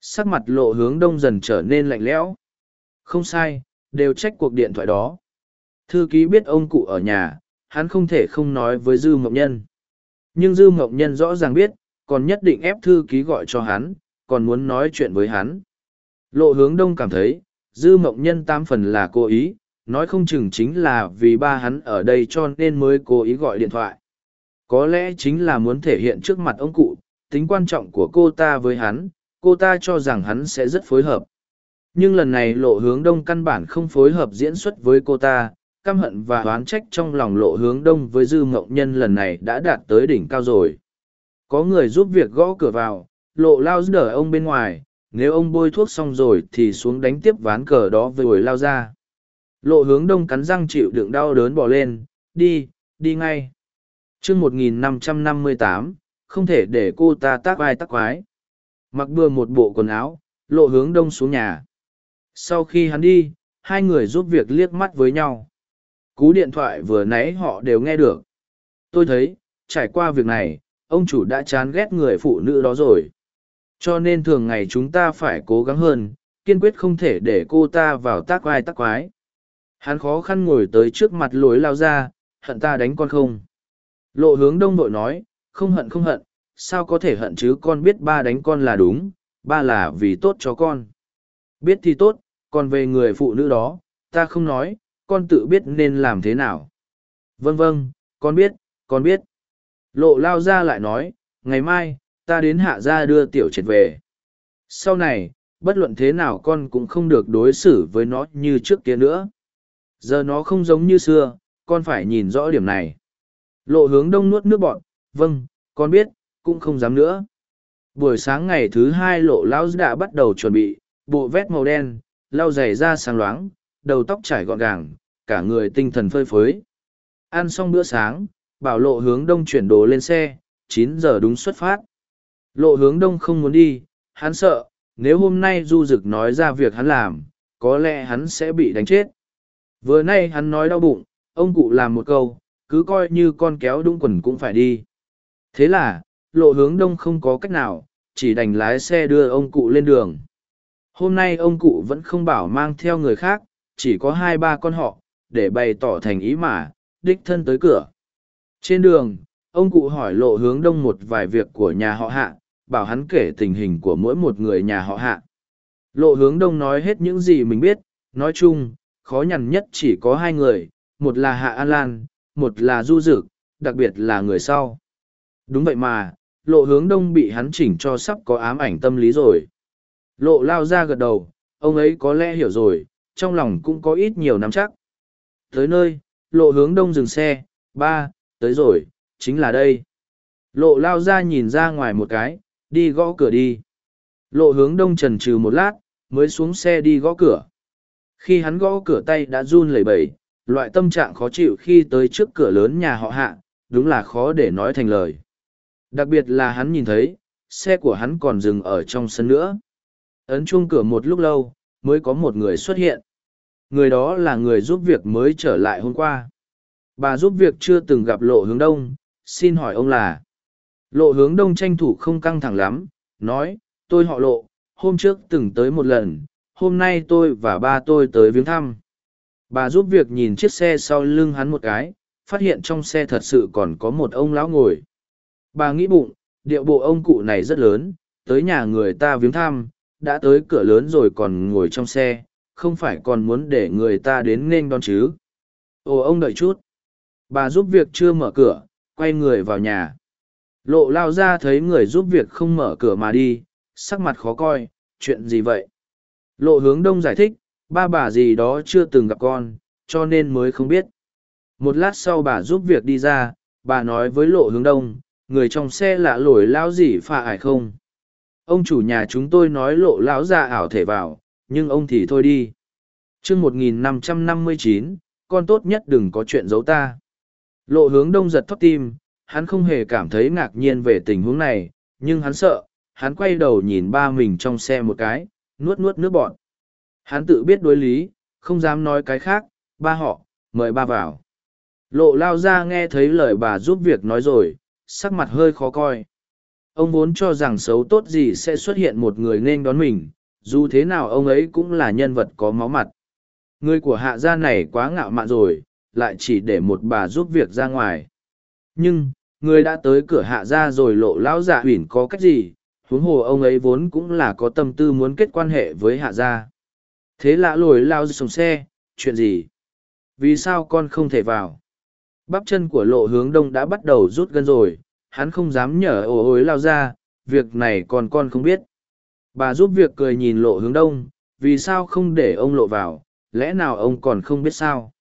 Sắc mặt lộ hướng đông dần trở nên lạnh lẽo. Không sai, đều trách cuộc điện thoại đó. Thư ký biết ông cụ ở nhà, hắn không thể không nói với Dư Mộng Nhân. Nhưng Dư Mộng Nhân rõ ràng biết, còn nhất định ép thư ký gọi cho hắn, còn muốn nói chuyện với hắn. Lộ hướng đông cảm thấy, Dư Mộng Nhân tam phần là cố ý, nói không chừng chính là vì ba hắn ở đây cho nên mới cố ý gọi điện thoại. Có lẽ chính là muốn thể hiện trước mặt ông cụ, tính quan trọng của cô ta với hắn, cô ta cho rằng hắn sẽ rất phối hợp. Nhưng lần này lộ hướng đông căn bản không phối hợp diễn xuất với cô ta, căm hận và oán trách trong lòng lộ hướng đông với dư mộng nhân lần này đã đạt tới đỉnh cao rồi. Có người giúp việc gõ cửa vào, lộ lao đỡ ông bên ngoài, nếu ông bôi thuốc xong rồi thì xuống đánh tiếp ván cờ đó với lao ra. Lộ hướng đông cắn răng chịu đựng đau đớn bỏ lên, đi, đi ngay. chương 1558, không thể để cô ta tác vai tác quái. Mặc bừa một bộ quần áo, lộ hướng đông xuống nhà. Sau khi hắn đi, hai người giúp việc liếc mắt với nhau. Cú điện thoại vừa nãy họ đều nghe được. Tôi thấy, trải qua việc này, ông chủ đã chán ghét người phụ nữ đó rồi. Cho nên thường ngày chúng ta phải cố gắng hơn, kiên quyết không thể để cô ta vào tác quái tác quái. Hắn khó khăn ngồi tới trước mặt lối lao ra, hận ta đánh con không. Lộ hướng đông đội nói, không hận không hận, sao có thể hận chứ con biết ba đánh con là đúng, ba là vì tốt cho con. Biết thì tốt, còn về người phụ nữ đó, ta không nói, con tự biết nên làm thế nào. Vâng vâng, con biết, con biết. Lộ lao ra lại nói, ngày mai, ta đến hạ gia đưa tiểu triệt về. Sau này, bất luận thế nào con cũng không được đối xử với nó như trước kia nữa. Giờ nó không giống như xưa, con phải nhìn rõ điểm này. Lộ hướng đông nuốt nước bọn, vâng, con biết, cũng không dám nữa. Buổi sáng ngày thứ hai lộ lao đã bắt đầu chuẩn bị, bộ vét màu đen, lau giày ra sáng loáng, đầu tóc trải gọn gàng, cả người tinh thần phơi phới. Ăn xong bữa sáng, bảo lộ hướng đông chuyển đồ lên xe, chín giờ đúng xuất phát. Lộ hướng đông không muốn đi, hắn sợ, nếu hôm nay du dực nói ra việc hắn làm, có lẽ hắn sẽ bị đánh chết. Vừa nay hắn nói đau bụng, ông cụ làm một câu, cứ coi như con kéo đúng quần cũng phải đi. Thế là, lộ hướng đông không có cách nào, chỉ đành lái xe đưa ông cụ lên đường. Hôm nay ông cụ vẫn không bảo mang theo người khác, chỉ có hai ba con họ, để bày tỏ thành ý mà, đích thân tới cửa. Trên đường, ông cụ hỏi lộ hướng đông một vài việc của nhà họ hạ, bảo hắn kể tình hình của mỗi một người nhà họ hạ. Lộ hướng đông nói hết những gì mình biết, nói chung, khó nhằn nhất chỉ có hai người, một là Hạ An Lan, một là Du Dực, đặc biệt là người sau. Đúng vậy mà, lộ hướng đông bị hắn chỉnh cho sắp có ám ảnh tâm lý rồi. Lộ lao ra gật đầu, ông ấy có lẽ hiểu rồi, trong lòng cũng có ít nhiều nắm chắc. Tới nơi, lộ hướng đông dừng xe, ba, tới rồi, chính là đây. Lộ lao ra nhìn ra ngoài một cái, đi gõ cửa đi. Lộ hướng đông trần trừ một lát, mới xuống xe đi gõ cửa. Khi hắn gõ cửa tay đã run lẩy bẩy, loại tâm trạng khó chịu khi tới trước cửa lớn nhà họ hạ, đúng là khó để nói thành lời. Đặc biệt là hắn nhìn thấy, xe của hắn còn dừng ở trong sân nữa. Ấn chuông cửa một lúc lâu, mới có một người xuất hiện. Người đó là người giúp việc mới trở lại hôm qua. Bà giúp việc chưa từng gặp lộ hướng đông, xin hỏi ông là. Lộ hướng đông tranh thủ không căng thẳng lắm, nói, tôi họ lộ, hôm trước từng tới một lần, hôm nay tôi và ba tôi tới viếng thăm. Bà giúp việc nhìn chiếc xe sau lưng hắn một cái, phát hiện trong xe thật sự còn có một ông lão ngồi. Bà nghĩ bụng, điệu bộ ông cụ này rất lớn, tới nhà người ta viếng thăm, đã tới cửa lớn rồi còn ngồi trong xe, không phải còn muốn để người ta đến nên đón chứ. Ồ ông đợi chút. Bà giúp việc chưa mở cửa, quay người vào nhà. Lộ lao ra thấy người giúp việc không mở cửa mà đi, sắc mặt khó coi, chuyện gì vậy? Lộ hướng đông giải thích, ba bà gì đó chưa từng gặp con, cho nên mới không biết. Một lát sau bà giúp việc đi ra, bà nói với lộ hướng đông người trong xe lạ lổi lao gì phà ải không ông chủ nhà chúng tôi nói lộ lão ra ảo thể vào, nhưng ông thì thôi đi. Chương một nghìn năm trăm năm mươi chín, con tốt nhất đừng có chuyện giấu ta. Lộ hướng đông giật thót tim, hắn không hề cảm thấy ngạc nhiên về tình huống này, nhưng hắn sợ, hắn quay đầu nhìn ba mình trong xe một cái, nuốt nuốt nước bọn hắn tự biết đối lý, không dám nói cái khác, ba họ, mời ba vào. Lộ lao ra nghe thấy lời bà giúp việc nói rồi, sắc mặt hơi khó coi ông vốn cho rằng xấu tốt gì sẽ xuất hiện một người nên đón mình, dù thế nào ông ấy cũng là nhân vật có máu mặt. Người của hạ gia này quá ngạo mạn rồi, lại chỉ để một bà giúp việc ra ngoài. Nhưng, người đã tới cửa hạ gia rồi lộ lão dạ huỳnh có cách gì, huống hồ ông ấy vốn cũng là có tâm tư muốn kết quan hệ với hạ gia. Thế lạ lồi lao xuống xe, chuyện gì? Vì sao con không thể vào? Bắp chân của lộ hướng đông đã bắt đầu rút gân rồi hắn không dám nhở ồ ối lao ra, việc này còn con không biết. Bà giúp việc cười nhìn lộ hướng đông, vì sao không để ông lộ vào, lẽ nào ông còn không biết sao?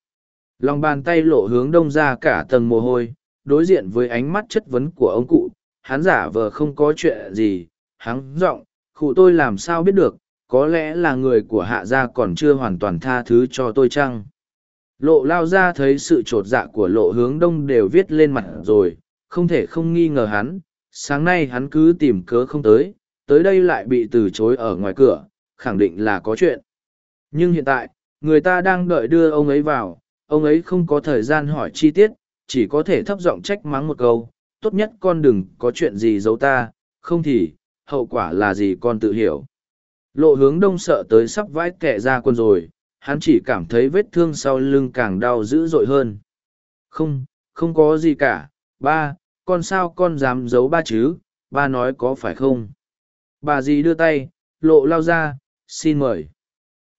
Lòng bàn tay lộ hướng đông ra cả tầng mồ hôi, đối diện với ánh mắt chất vấn của ông cụ, hắn giả vờ không có chuyện gì, hắn giọng, cụ tôi làm sao biết được, có lẽ là người của hạ gia còn chưa hoàn toàn tha thứ cho tôi chăng? Lộ lao ra thấy sự t r ộ t dạ của lộ hướng đông đều viết lên mặt rồi không thể không nghi ngờ hắn, sáng nay hắn cứ tìm cớ không tới tới đây lại bị từ chối ở ngoài cửa, khẳng định là có chuyện. Nhưng hiện tại, người ta đang đợi đưa ông ấy vào, ông ấy không có thời gian hỏi chi tiết, chỉ có thể thấp giọng trách mắng một câu, tốt nhất con đừng có chuyện gì giấu ta, không thì, hậu quả là gì con tự hiểu. Lộ hướng đông sợ tới sắp vãi kẻ ra quân rồi, hắn chỉ cảm thấy vết thương sau lưng càng đau dữ dội hơn. Không không có gì cả ba, con sao con dám giấu ba chứ? Ba nói có phải không? Bà dì đưa tay, lộ lao ra, xin mời.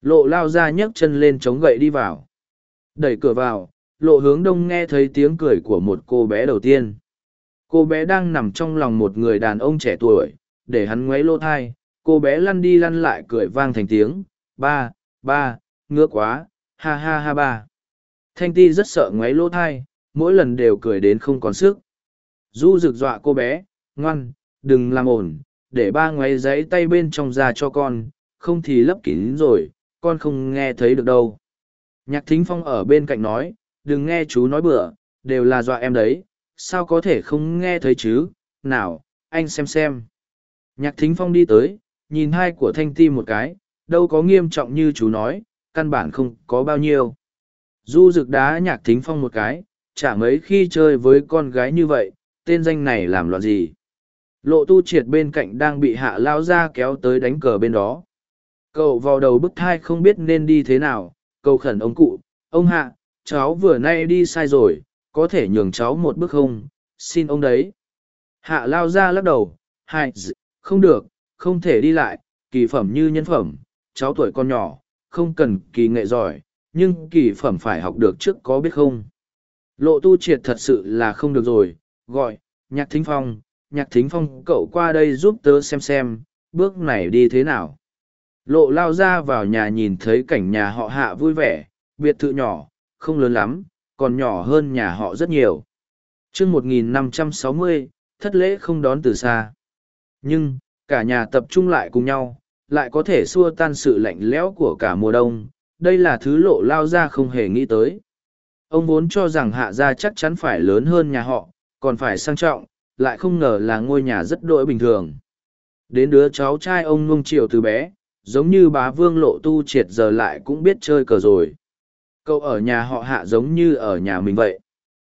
Lộ lao ra nhấc chân lên chống gậy đi vào. Đẩy cửa vào, lộ hướng đông nghe thấy tiếng cười của một cô bé đầu tiên. Cô bé đang nằm trong lòng một người đàn ông trẻ tuổi, để hắn ngoáy lô thai. Cô bé lăn đi lăn lại cười vang thành tiếng. Ba ba, ngứa quá, ha ha ha ba. Thanh ti rất sợ ngoáy lỗ thai mỗi lần đều cười đến không còn sức. Du rực dọa cô bé, ngoan, đừng làm ổn để ba ngoáy giấy tay bên trong ra cho con, không thì lấp kín rồi, con không nghe thấy được đâu. Nhạc thính phong ở bên cạnh nói, đừng nghe chú nói bừa, đều là dọa em đấy, sao có thể không nghe thấy chứ? Nào, anh xem xem. Nhạc thính phong đi tới, nhìn hai của thanh ti một cái, đâu có nghiêm trọng như chú nói, căn bản không có bao nhiêu. Du rực đá nhạc thính phong một cái chả mấy khi chơi với con gái như vậy tên danh này làm loạn gì? Lộ tu triệt bên cạnh đang bị hạ lao ra kéo tới đánh cờ bên đó. Cậu vào đầu bức thai không biết nên đi thế nào cầu khẩn ông cụ ông hạ cháu vừa nay đi sai rồi có thể nhường cháu một bước không? Xin ông đấy. Hạ lao ra lắc đầu hai không được không thể đi lại, kỳ phẩm như nhân phẩm, cháu tuổi con nhỏ, không cần kỳ nghệ giỏi, nhưng kỳ phẩm phải học được trước có biết không. Lộ tu triệt thật sự là không được rồi, gọi, nhạc thính phong, nhạc thính phong cậu qua đây giúp tớ xem xem, bước này đi thế nào. Lộ lao ra vào nhà nhìn thấy cảnh nhà họ hạ vui vẻ, biệt thự nhỏ, không lớn lắm, còn nhỏ hơn nhà họ rất nhiều. chương 1560, thất lễ không đón từ xa. Nhưng, cả nhà tập trung lại cùng nhau lại có thể xua tan sự lạnh lẽo của cả mùa đông đây là thứ lộ lao ra không hề nghĩ tới ông vốn cho rằng hạ gia chắc chắn phải lớn hơn nhà họ còn phải sang trọng lại không ngờ là ngôi nhà rất đỗi bình thường. Đến đứa cháu trai ông nung chiều từ bé giống như bá vương lộ tu triệt giờ lại cũng biết chơi cờ rồi. Cậu ở nhà họ hạ giống như ở nhà mình vậy.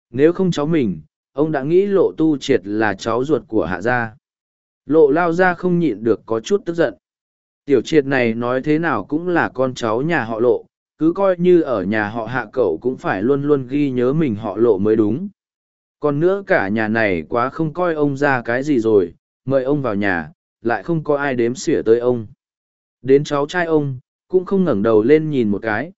Nếu không cháu mình ông đã nghĩ lộ tu triệt là cháu ruột của hạ gia. Lộ lao ra không nhịn được có chút tức giận. Tiểu triệt này nói thế nào cũng là con cháu nhà họ lộ, cứ coi như ở nhà họ hạ cậu cũng phải luôn luôn ghi nhớ mình họ lộ mới đúng. Còn nữa cả nhà này quá không coi ông ra cái gì rồi, mời ông vào nhà, lại không có ai đếm xỉa tới ông. Đến cháu trai ông, cũng không ngẩng đầu lên nhìn một cái.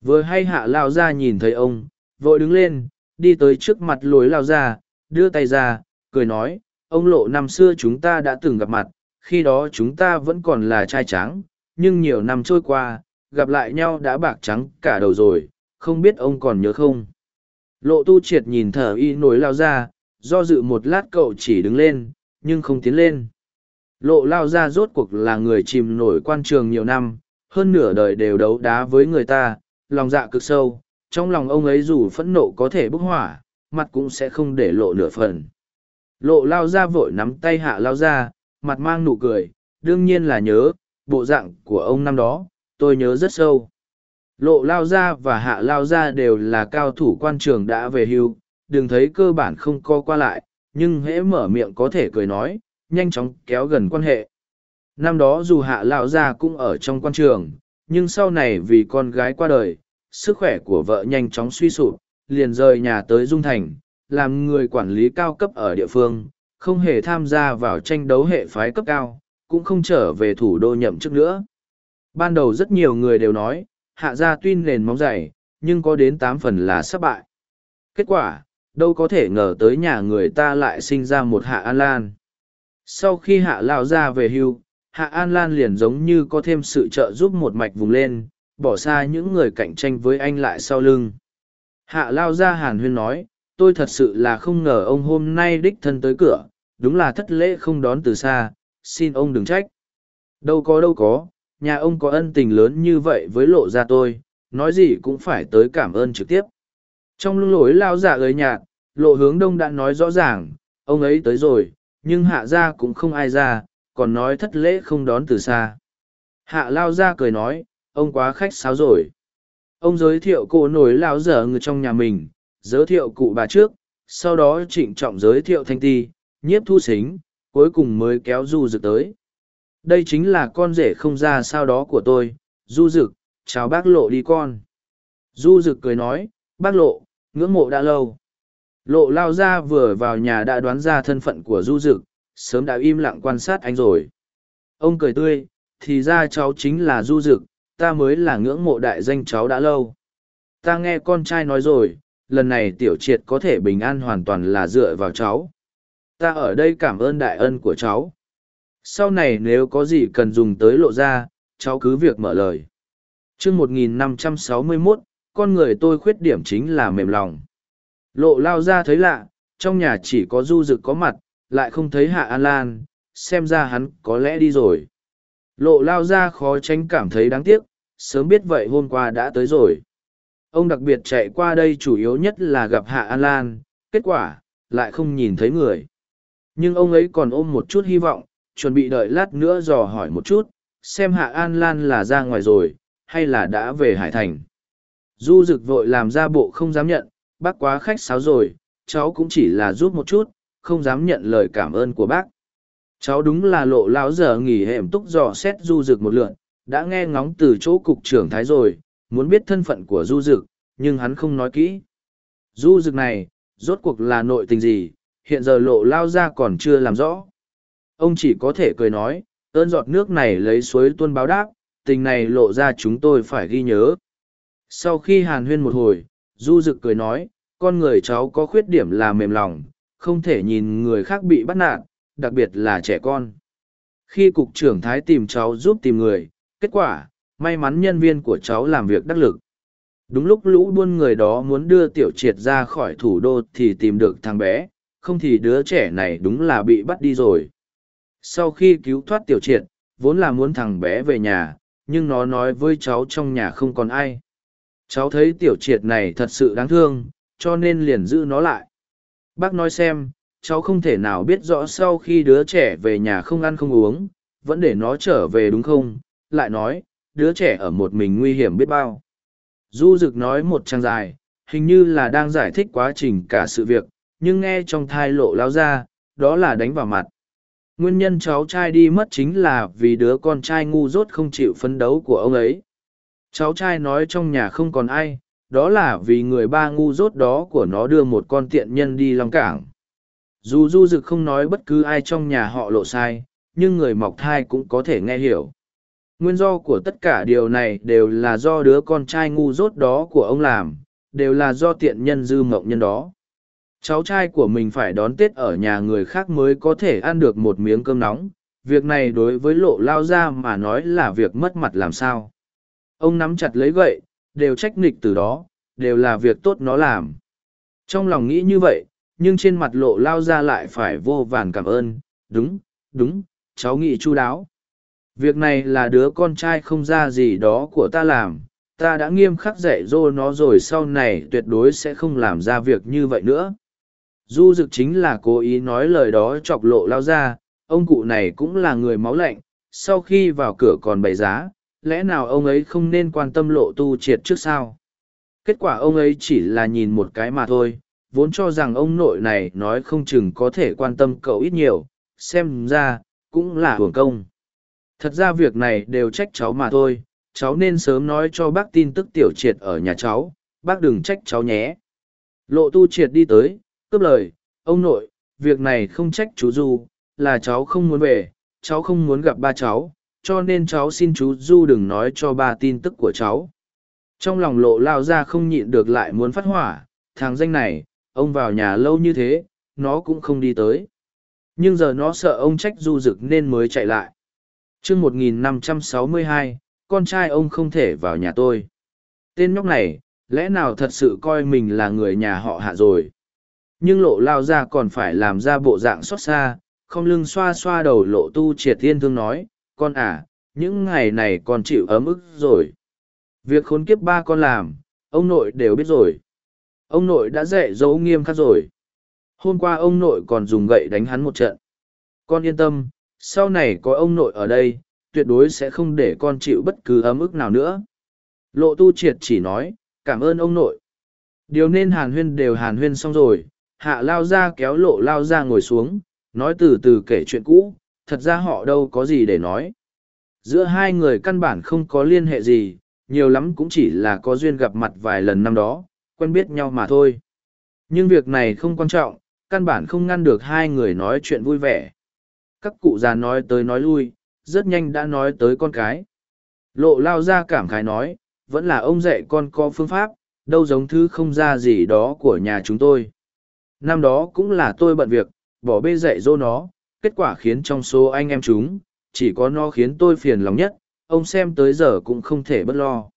Vừa hay hạ lao ra nhìn thấy ông, vội đứng lên, đi tới trước mặt lối lao ra, đưa tay ra, cười nói, ông lộ năm xưa chúng ta đã từng gặp mặt, khi đó chúng ta vẫn còn là trai trắng, nhưng nhiều năm trôi qua, gặp lại nhau đã bạc trắng cả đầu rồi, không biết ông còn nhớ không? Lộ tu triệt nhìn thở y nổi lao ra, do dự một lát cậu chỉ đứng lên, nhưng không tiến lên. Lộ lao ra rốt cuộc là người chìm nổi quan trường nhiều năm, hơn nửa đời đều đấu đá với người ta, lòng dạ cực sâu, trong lòng ông ấy dù phẫn nộ có thể bốc hỏa, mặt cũng sẽ không để lộ nửa phần. Lộ lao ra vội nắm tay hạ lao ra, mặt mang nụ cười, đương nhiên là nhớ, bộ dạng của ông năm đó, tôi nhớ rất sâu. Lộ lao Gia và hạ lao Gia đều là cao thủ quan trường đã về hưu, đừng thấy cơ bản không co qua lại, nhưng hễ mở miệng có thể cười nói, nhanh chóng kéo gần quan hệ. Năm đó dù hạ lao Gia cũng ở trong quan trường, nhưng sau này vì con gái qua đời, sức khỏe của vợ nhanh chóng suy sụp, liền rời nhà tới Dung Thành, làm người quản lý cao cấp ở địa phương, không hề tham gia vào tranh đấu hệ phái cấp cao, cũng không trở về thủ đô nhậm chức nữa. Ban đầu rất nhiều người đều nói, hạ gia tuy nền móng dày, nhưng có đến tám phần là sắp bại. Kết quả, đâu có thể ngờ tới nhà người ta lại sinh ra một hạ an lan. Sau khi hạ lao ra về hưu, hạ an lan liền giống như có thêm sự trợ giúp một mạch vùng lên, bỏ xa những người cạnh tranh với anh lại sau lưng. Hạ lao ra hàn huyên nói, tôi thật sự là không ngờ ông hôm nay đích thân tới cửa, đúng là thất lễ không đón từ xa, xin ông đừng trách. Đâu có đâu có, nhà ông có ân tình lớn như vậy với lộ ra tôi, nói gì cũng phải tới cảm ơn trực tiếp. Trong lưng lối lao giả ơi nhạt, lộ hướng đông đã nói rõ ràng, ông ấy tới rồi, nhưng hạ ra cũng không ai ra, còn nói thất lễ không đón từ xa. Hạ lao ra cười nói, ông quá khách sáo rồi. Ông giới thiệu cô nổi lao dở người trong nhà mình, giới thiệu cụ bà trước, sau đó trịnh trọng giới thiệu thanh ti, nhiếp thu xính, cuối cùng mới kéo du dực tới. Đây chính là con rể không ra sao đó của tôi, du dực, chào bác lộ đi con. Du dực cười nói, bác lộ, ngưỡng mộ đã lâu. Lộ lao ra vừa vào nhà đã đoán ra thân phận của du dực, sớm đã im lặng quan sát anh rồi. Ông cười tươi, thì ra cháu chính là du dực, ta mới là ngưỡng mộ đại danh cháu đã lâu. Ta nghe con trai nói rồi, lần này tiểu triệt có thể bình an hoàn toàn là dựa vào cháu. Ta ở đây cảm ơn đại ân của cháu. Sau này nếu có gì cần dùng tới lộ ra, cháu cứ việc mở lời. chương 1561, con người tôi khuyết điểm chính là mềm lòng. Lộ lao ra thấy lạ, trong nhà chỉ có du dực có mặt, lại không thấy hạ an lan, xem ra hắn có lẽ đi rồi. Lộ lao ra khó tránh cảm thấy đáng tiếc, sớm biết vậy hôm qua đã tới rồi. Ông đặc biệt chạy qua đây chủ yếu nhất là gặp Hạ An Lan, kết quả, lại không nhìn thấy người. Nhưng ông ấy còn ôm một chút hy vọng, chuẩn bị đợi lát nữa dò hỏi một chút, xem Hạ An Lan là ra ngoài rồi, hay là đã về Hải Thành. Du Dực vội làm ra bộ không dám nhận, bác quá khách sáo rồi, cháu cũng chỉ là giúp một chút, không dám nhận lời cảm ơn của bác. Cháu đúng là lộ lão giờ nghỉ hẻm túc dò xét du Dực một lượn, đã nghe ngóng từ chỗ cục trưởng thái rồi, muốn biết thân phận của du dực, nhưng hắn không nói kỹ. Du dực này, rốt cuộc là nội tình gì, hiện giờ lộ lao ra còn chưa làm rõ. Ông chỉ có thể cười nói, ơn giọt nước này lấy suối tuôn báo đáp, tình này lộ ra chúng tôi phải ghi nhớ. Sau khi hàn huyên một hồi, du dực cười nói, con người cháu có khuyết điểm là mềm lòng, không thể nhìn người khác bị bắt nạt, đặc biệt là trẻ con. Khi cục trưởng thái tìm cháu giúp tìm người, kết quả, may mắn nhân viên của cháu làm việc đắc lực. Đúng lúc lũ buôn người đó muốn đưa tiểu triệt ra khỏi thủ đô thì tìm được thằng bé, không thì đứa trẻ này đúng là bị bắt đi rồi. Sau khi cứu thoát tiểu triệt, vốn là muốn thằng bé về nhà, nhưng nó nói với cháu trong nhà không còn ai. Cháu thấy tiểu triệt này thật sự đáng thương, cho nên liền giữ nó lại. Bác nói xem, cháu không thể nào biết rõ sau khi đứa trẻ về nhà không ăn không uống, vẫn để nó trở về đúng không? Lại nói, đứa trẻ ở một mình nguy hiểm biết bao. Du Dực nói một trang dài, hình như là đang giải thích quá trình cả sự việc, nhưng nghe trong thai lộ lao ra, đó là đánh vào mặt. Nguyên nhân cháu trai đi mất chính là vì đứa con trai ngu dốt không chịu phấn đấu của ông ấy. Cháu trai nói trong nhà không còn ai, đó là vì người ba ngu dốt đó của nó đưa một con tiện nhân đi Long Cảng. Dù Du Dực không nói bất cứ ai trong nhà họ lộ sai, nhưng người mọc thai cũng có thể nghe hiểu. Nguyên do của tất cả điều này đều là do đứa con trai ngu dốt đó của ông làm, đều là do tiện nhân dư mộng nhân đó. Cháu trai của mình phải đón Tết ở nhà người khác mới có thể ăn được một miếng cơm nóng, việc này đối với lộ lao ra mà nói là việc mất mặt làm sao. Ông nắm chặt lấy gậy, đều trách nghịch từ đó, đều là việc tốt nó làm. Trong lòng nghĩ như vậy, nhưng trên mặt lộ lao ra lại phải vô vàn cảm ơn, đúng, đúng, cháu nghĩ chu đáo. Việc này là đứa con trai không ra gì đó của ta làm, ta đã nghiêm khắc dạy dỗ nó rồi sau này tuyệt đối sẽ không làm ra việc như vậy nữa. Du dực chính là cố ý nói lời đó chọc lộ lao ra, ông cụ này cũng là người máu lạnh, sau khi vào cửa còn bày giá, lẽ nào ông ấy không nên quan tâm lộ tu triệt trước sao? Kết quả ông ấy chỉ là nhìn một cái mà thôi, vốn cho rằng ông nội này nói không chừng có thể quan tâm cậu ít nhiều, xem ra, cũng là hưởng công. Thật ra việc này đều trách cháu mà thôi, cháu nên sớm nói cho bác tin tức tiểu triệt ở nhà cháu, bác đừng trách cháu nhé. Lộ tu triệt đi tới, cướp lời, ông nội, việc này không trách chú Du, là cháu không muốn về, cháu không muốn gặp ba cháu, cho nên cháu xin chú Du đừng nói cho ba tin tức của cháu. Trong lòng lộ lao ra không nhịn được lại muốn phát hỏa, thằng danh này, ông vào nhà lâu như thế, nó cũng không đi tới. Nhưng giờ nó sợ ông trách du dực nên mới chạy lại. chương 1562, con trai ông không thể vào nhà tôi. Tên nhóc này, lẽ nào thật sự coi mình là người nhà họ hạ rồi. Nhưng lộ lao ra còn phải làm ra bộ dạng xót xa, không lưng xoa xoa đầu lộ tu triệt thiên thương nói, con à, những ngày này con chịu ấm ức rồi. Việc khốn kiếp ba con làm, ông nội đều biết rồi. Ông nội đã dạy dỗ nghiêm khắc rồi. Hôm qua ông nội còn dùng gậy đánh hắn một trận. Con yên tâm, sau này có ông nội ở đây, tuyệt đối sẽ không để con chịu bất cứ ấm ức nào nữa. Lộ tu triệt chỉ nói, cảm ơn ông nội. Điều nên hàn huyên đều hàn huyên xong rồi, hạ lao ra kéo lộ lao ra ngồi xuống, nói từ từ kể chuyện cũ, thật ra họ đâu có gì để nói. Giữa hai người căn bản không có liên hệ gì, nhiều lắm cũng chỉ là có duyên gặp mặt vài lần năm đó, quen biết nhau mà thôi. Nhưng việc này không quan trọng, căn bản không ngăn được hai người nói chuyện vui vẻ. Các cụ già nói tới nói lui, rất nhanh đã nói tới con cái. Lộ lao ra cảm khái nói, vẫn là ông dạy con có phương pháp, đâu giống thứ không ra gì đó của nhà chúng tôi. Năm đó cũng là tôi bận việc, bỏ bê dạy dỗ nó, kết quả khiến trong số anh em chúng, chỉ có nó khiến tôi phiền lòng nhất, ông xem tới giờ cũng không thể bất lo.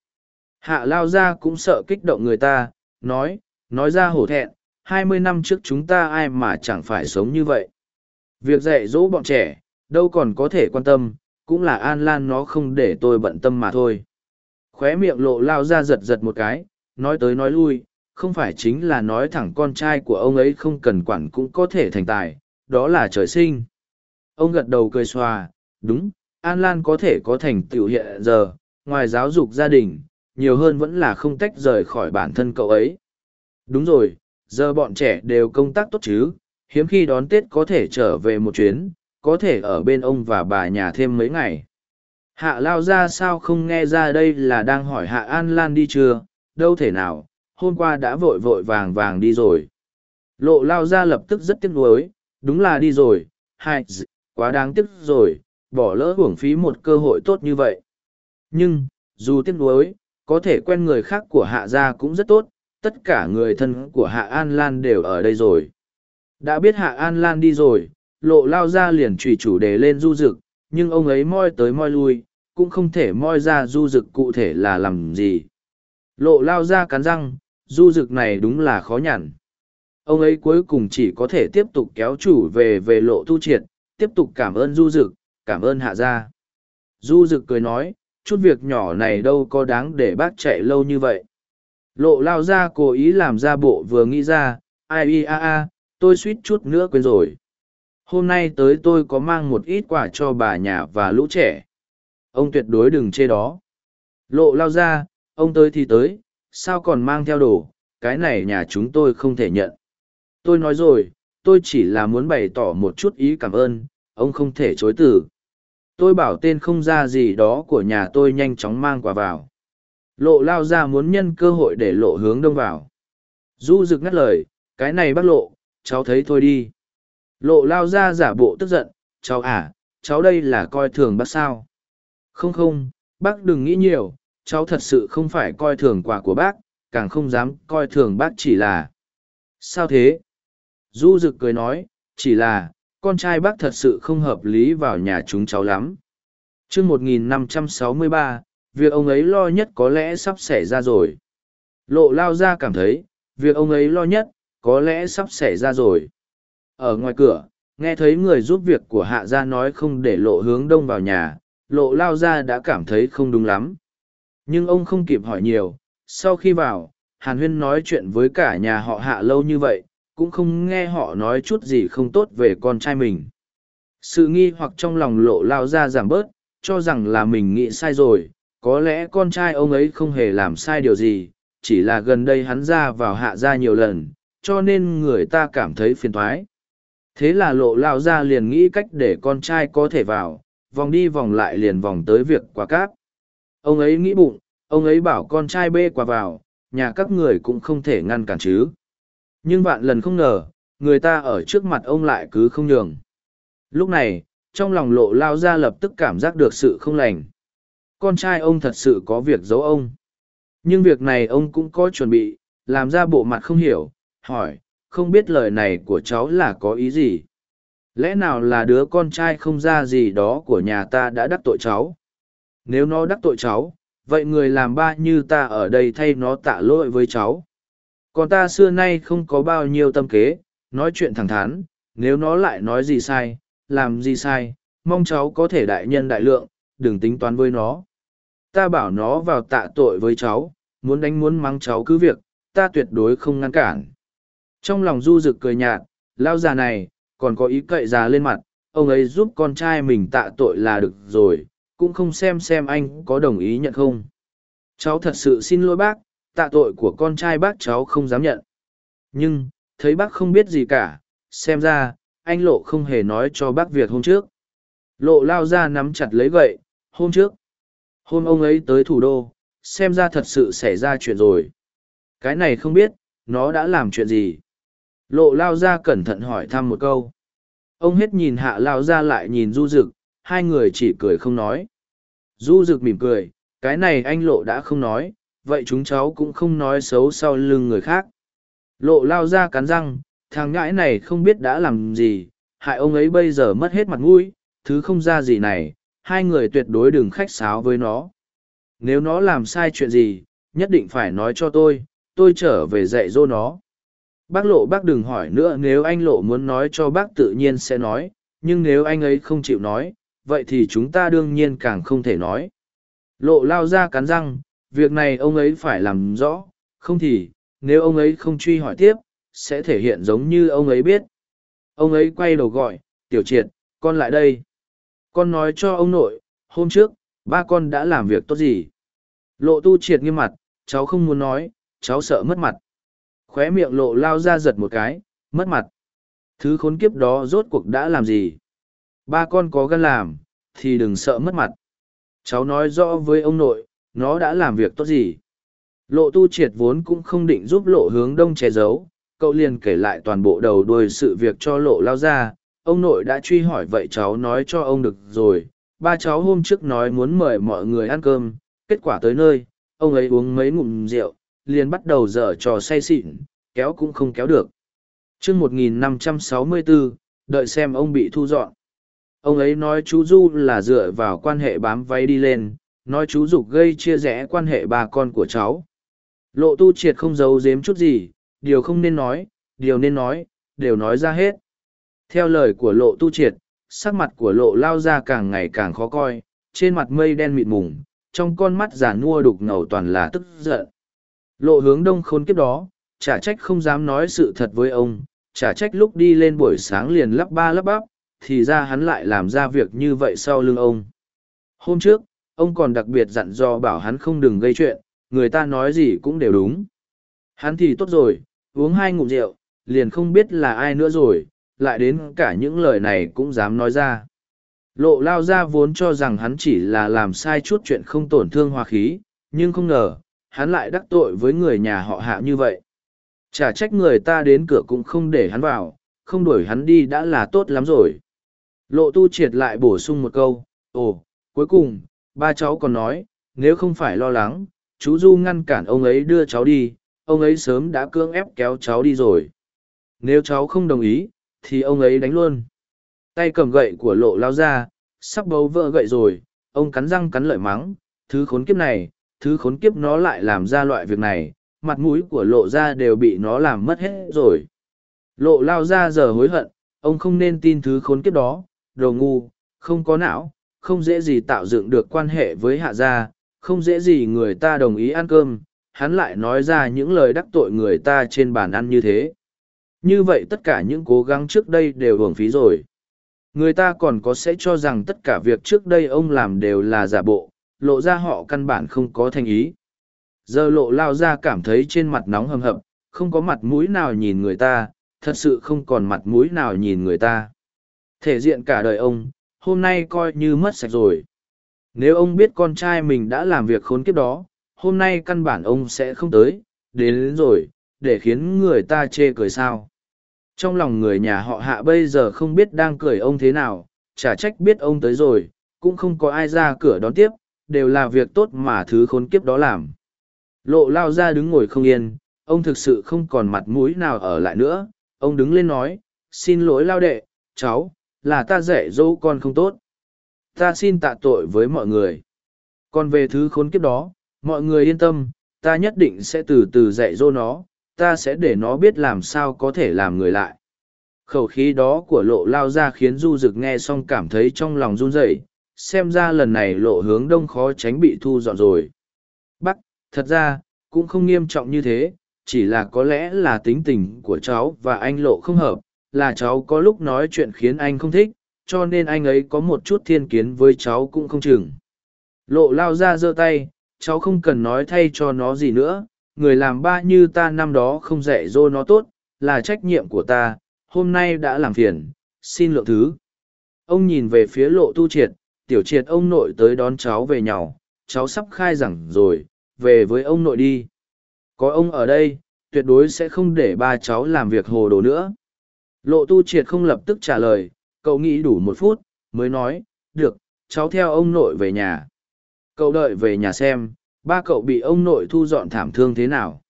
Hạ lao gia cũng sợ kích động người ta, nói, nói ra hổ thẹn, hai mươi năm trước chúng ta ai mà chẳng phải sống như vậy. Việc dạy dỗ bọn trẻ, đâu còn có thể quan tâm, cũng là an lan nó không để tôi bận tâm mà thôi. Khóe miệng lộ lao gia giật giật một cái, nói tới nói lui, không phải chính là nói thẳng con trai của ông ấy không cần quản cũng có thể thành tài, đó là trời sinh. Ông gật đầu cười xòa, đúng, An Lan có thể có thành tựu hiện giờ, ngoài giáo dục gia đình, nhiều hơn vẫn là không tách rời khỏi bản thân cậu ấy. Đúng rồi, giờ bọn trẻ đều công tác tốt chứ, hiếm khi đón Tết có thể trở về một chuyến, có thể ở bên ông và bà nhà thêm mấy ngày. Hạ lao ra sao không nghe ra đây là đang hỏi Hạ An Lan đi chưa, đâu thể nào, hôm qua đã vội vội vàng vàng đi rồi. Lộ lao ra lập tức rất tiếc nuối, đúng là đi rồi, hai, quá đáng tiếc rồi, bỏ lỡ hưởng phí một cơ hội tốt như vậy. Nhưng, dù tiếc nuối, có thể quen người khác của hạ gia cũng rất tốt, tất cả người thân của hạ An Lan đều ở đây rồi. Đã biết hạ An Lan đi rồi, lộ lao ra liền trùy chủ đề lên du dực, nhưng ông ấy moi tới moi lui, cũng không thể moi ra du dực cụ thể là làm gì. Lộ lao ra cắn răng, du dực này đúng là khó nhằn. Ông ấy cuối cùng chỉ có thể tiếp tục kéo chủ về về lộ tu triệt, tiếp tục cảm ơn du dực, cảm ơn hạ gia. Du dực cười nói, chút việc nhỏ này đâu có đáng để bác chạy lâu như vậy. Lộ lao ra cố ý làm ra bộ vừa nghĩ ra, ai i a a, tôi suýt chút nữa quên rồi. Hôm nay tới tôi có mang một ít quà cho bà nhà và lũ trẻ. Ông tuyệt đối đừng chê đó. Lộ lao ra, ông tới thì tới, sao còn mang theo đồ, cái này nhà chúng tôi không thể nhận. Tôi nói rồi, tôi chỉ là muốn bày tỏ một chút ý cảm ơn, ông không thể chối từ. Tôi bảo tên không ra gì đó của nhà tôi nhanh chóng mang quà vào. Lộ lao ra muốn nhân cơ hội để lộ hướng đông vào. Du rực ngắt lời cái này bác lộ cháu thấy thôi đi. Lộ lao ra giả bộ tức giận cháu à cháu đây là coi thường bác sao? Không không bác đừng nghĩ nhiều cháu thật sự không phải coi thường quà của bác càng không dám coi thường bác chỉ là sao thế du Dực cười nói chỉ là con trai bác thật sự không hợp lý vào nhà chúng cháu lắm. chương 1563, việc ông ấy lo nhất có lẽ sắp xảy ra rồi. Lộ lao ra cảm thấy, việc ông ấy lo nhất, có lẽ sắp xảy ra rồi. Ở ngoài cửa, nghe thấy người giúp việc của hạ gia nói không để lộ hướng đông vào nhà, lộ lao ra đã cảm thấy không đúng lắm. Nhưng ông không kịp hỏi nhiều, sau khi vào, Hàn Huyên nói chuyện với cả nhà họ hạ lâu như vậy, cũng không nghe họ nói chút gì không tốt về con trai mình. Sự nghi hoặc trong lòng lộ lao ra giảm bớt, cho rằng là mình nghĩ sai rồi, có lẽ con trai ông ấy không hề làm sai điều gì, chỉ là gần đây hắn ra vào hạ ra nhiều lần, cho nên người ta cảm thấy phiền thoái. Thế là lộ lao ra liền nghĩ cách để con trai có thể vào, vòng đi vòng lại liền vòng tới việc quả cáp. Ông ấy nghĩ bụng, ông ấy bảo con trai bê quà vào, nhà các người cũng không thể ngăn cản chứ. Nhưng vạn lần không ngờ, người ta ở trước mặt ông lại cứ không nhường. Lúc này, trong lòng lộ lao ra lập tức cảm giác được sự không lành. Con trai ông thật sự có việc giấu ông. Nhưng việc này ông cũng có chuẩn bị, làm ra bộ mặt không hiểu, hỏi, không biết lời này của cháu là có ý gì? Lẽ nào là đứa con trai không ra gì đó của nhà ta đã đắc tội cháu? Nếu nó đắc tội cháu, vậy người làm ba như ta ở đây thay nó tạ lỗi với cháu. Còn ta xưa nay không có bao nhiêu tâm kế, nói chuyện thẳng thắn, nếu nó lại nói gì sai, làm gì sai, mong cháu có thể đại nhân đại lượng, đừng tính toán với nó. Ta bảo nó vào tạ tội với cháu, muốn đánh muốn mắng cháu cứ việc, ta tuyệt đối không ngăn cản. Trong lòng du rực cười nhạt, lao già này, còn có ý cậy già lên mặt, ông ấy giúp con trai mình tạ tội là được rồi, cũng không xem xem anh có đồng ý nhận không. Cháu thật sự xin lỗi bác, tạ tội của con trai bác cháu không dám nhận. Nhưng, thấy bác không biết gì cả, xem ra, anh lộ không hề nói cho bác việc hôm trước. Lộ lao ra nắm chặt lấy gậy, hôm trước. Hôm ông ấy tới thủ đô, xem ra thật sự xảy ra chuyện rồi. Cái này không biết, nó đã làm chuyện gì. Lộ lao ra cẩn thận hỏi thăm một câu. Ông hết nhìn hạ lao ra lại nhìn du rực, hai người chỉ cười không nói. Du rực mỉm cười, cái này anh lộ đã không nói, vậy chúng cháu cũng không nói xấu sau lưng người khác. Lộ lao ra cắn răng, thằng ngãi này không biết đã làm gì, hại ông ấy bây giờ mất hết mặt mũi, thứ không ra gì này, hai người tuyệt đối đừng khách sáo với nó. Nếu nó làm sai chuyện gì, nhất định phải nói cho tôi, tôi trở về dạy dỗ nó. Bác lộ bác đừng hỏi nữa nếu anh lộ muốn nói cho bác tự nhiên sẽ nói, nhưng nếu anh ấy không chịu nói, vậy thì chúng ta đương nhiên càng không thể nói. Lộ lao ra cắn răng, việc này ông ấy phải làm rõ, không thì, nếu ông ấy không truy hỏi tiếp, sẽ thể hiện giống như ông ấy biết. Ông ấy quay đầu gọi, tiểu triệt, con lại đây. Con nói cho ông nội, hôm trước, ba con đã làm việc tốt gì. Lộ tu triệt nghiêm mặt, cháu không muốn nói, cháu sợ mất mặt. Khóe miệng lộ lao ra giật một cái, mất mặt. Thứ khốn kiếp đó rốt cuộc đã làm gì? Ba con có gan làm, thì đừng sợ mất mặt. Cháu nói rõ với ông nội, nó đã làm việc tốt gì. Lộ tu triệt vốn cũng không định giúp lộ hướng đông che giấu, cậu liền kể lại toàn bộ đầu đuôi sự việc cho lộ lao ra. Ông nội đã truy hỏi vậy cháu nói cho ông được rồi. Ba cháu hôm trước nói muốn mời mọi người ăn cơm, kết quả tới nơi, ông ấy uống mấy ngụm rượu, liền bắt đầu dở trò say xịn, kéo cũng không kéo được. chương 1564, đợi xem ông bị thu dọn. Ông ấy nói chú Du là dựa vào quan hệ bám váy đi lên, nói chú Dục gây chia rẽ quan hệ bà con của cháu. Lộ tu triệt không giấu giếm chút gì, điều không nên nói, điều nên nói, đều nói ra hết. Theo lời của lộ tu triệt, sắc mặt của lộ lao ra càng ngày càng khó coi, trên mặt mây đen mịt mùng, trong con mắt giả nua đục ngầu toàn là tức giận. Lộ hướng đông khôn kiếp đó, chả trách không dám nói sự thật với ông, chả trách lúc đi lên buổi sáng liền lắp ba lắp bắp, thì ra hắn lại làm ra việc như vậy sau lưng ông. Hôm trước, ông còn đặc biệt dặn dò bảo hắn không đừng gây chuyện, người ta nói gì cũng đều đúng. Hắn thì tốt rồi, uống hai ngụm rượu, liền không biết là ai nữa rồi, lại đến cả những lời này cũng dám nói ra. Lộ lao ra vốn cho rằng hắn chỉ là làm sai chút chuyện không tổn thương hòa khí, nhưng không ngờ, hắn lại đắc tội với người nhà họ hạ như vậy. Chả trách người ta đến cửa cũng không để hắn vào, không đuổi hắn đi đã là tốt lắm rồi. Lộ tu triệt lại bổ sung một câu, ồ, cuối cùng, ba cháu còn nói, nếu không phải lo lắng, chú Du ngăn cản ông ấy đưa cháu đi, ông ấy sớm đã cưỡng ép kéo cháu đi rồi. Nếu cháu không đồng ý, thì ông ấy đánh luôn. Tay cầm gậy của lộ lao ra, sắp bấu vỡ gậy rồi, ông cắn răng cắn lợi mắng, thứ khốn kiếp này, thứ khốn kiếp nó lại làm ra loại việc này, mặt mũi của lộ ra đều bị nó làm mất hết rồi. Lộ lao ra giờ hối hận, ông không nên tin thứ khốn kiếp đó, đồ ngu, không có não, không dễ gì tạo dựng được quan hệ với hạ gia, không dễ gì người ta đồng ý ăn cơm, hắn lại nói ra những lời đắc tội người ta trên bàn ăn như thế. Như vậy tất cả những cố gắng trước đây đều hưởng phí rồi. Người ta còn có sẽ cho rằng tất cả việc trước đây ông làm đều là giả bộ, lộ ra họ căn bản không có thành ý. Giờ lộ lao ra cảm thấy trên mặt nóng hầm hập, không có mặt mũi nào nhìn người ta, thật sự không còn mặt mũi nào nhìn người ta. Thể diện cả đời ông, hôm nay coi như mất sạch rồi. Nếu ông biết con trai mình đã làm việc khốn kiếp đó, hôm nay căn bản ông sẽ không tới, đến, đến rồi, để khiến người ta chê cười sao. Trong lòng người nhà họ hạ bây giờ không biết đang cười ông thế nào, chả trách biết ông tới rồi, cũng không có ai ra cửa đón tiếp, đều là việc tốt mà thứ khốn kiếp đó làm. Lộ lao ra đứng ngồi không yên, ông thực sự không còn mặt mũi nào ở lại nữa, ông đứng lên nói, xin lỗi lao đệ, cháu, là ta dạy dỗ con không tốt. Ta xin tạ tội với mọi người. Còn về thứ khốn kiếp đó, mọi người yên tâm, ta nhất định sẽ từ từ dạy dỗ nó, ta sẽ để nó biết làm sao có thể làm người lại. Khẩu khí đó của lộ lao ra khiến du rực nghe xong cảm thấy trong lòng run rẩy xem ra lần này lộ hướng đông khó tránh bị thu dọn rồi. Bắc, thật ra, cũng không nghiêm trọng như thế, chỉ là có lẽ là tính tình của cháu và anh lộ không hợp, là cháu có lúc nói chuyện khiến anh không thích, cho nên anh ấy có một chút thiên kiến với cháu cũng không chừng. Lộ lao ra giơ tay, cháu không cần nói thay cho nó gì nữa, người làm ba như ta năm đó không dạy dỗ nó tốt, là trách nhiệm của ta, hôm nay đã làm phiền, xin lượng thứ. Ông nhìn về phía lộ tu triệt, tiểu triệt ông nội tới đón cháu về nhau, cháu sắp khai rằng rồi, về với ông nội đi. Có ông ở đây, tuyệt đối sẽ không để ba cháu làm việc hồ đồ nữa. Lộ tu triệt không lập tức trả lời, cậu nghĩ đủ một phút, mới nói, được, cháu theo ông nội về nhà. Cậu đợi về nhà xem, ba cậu bị ông nội thu dọn thảm thương thế nào.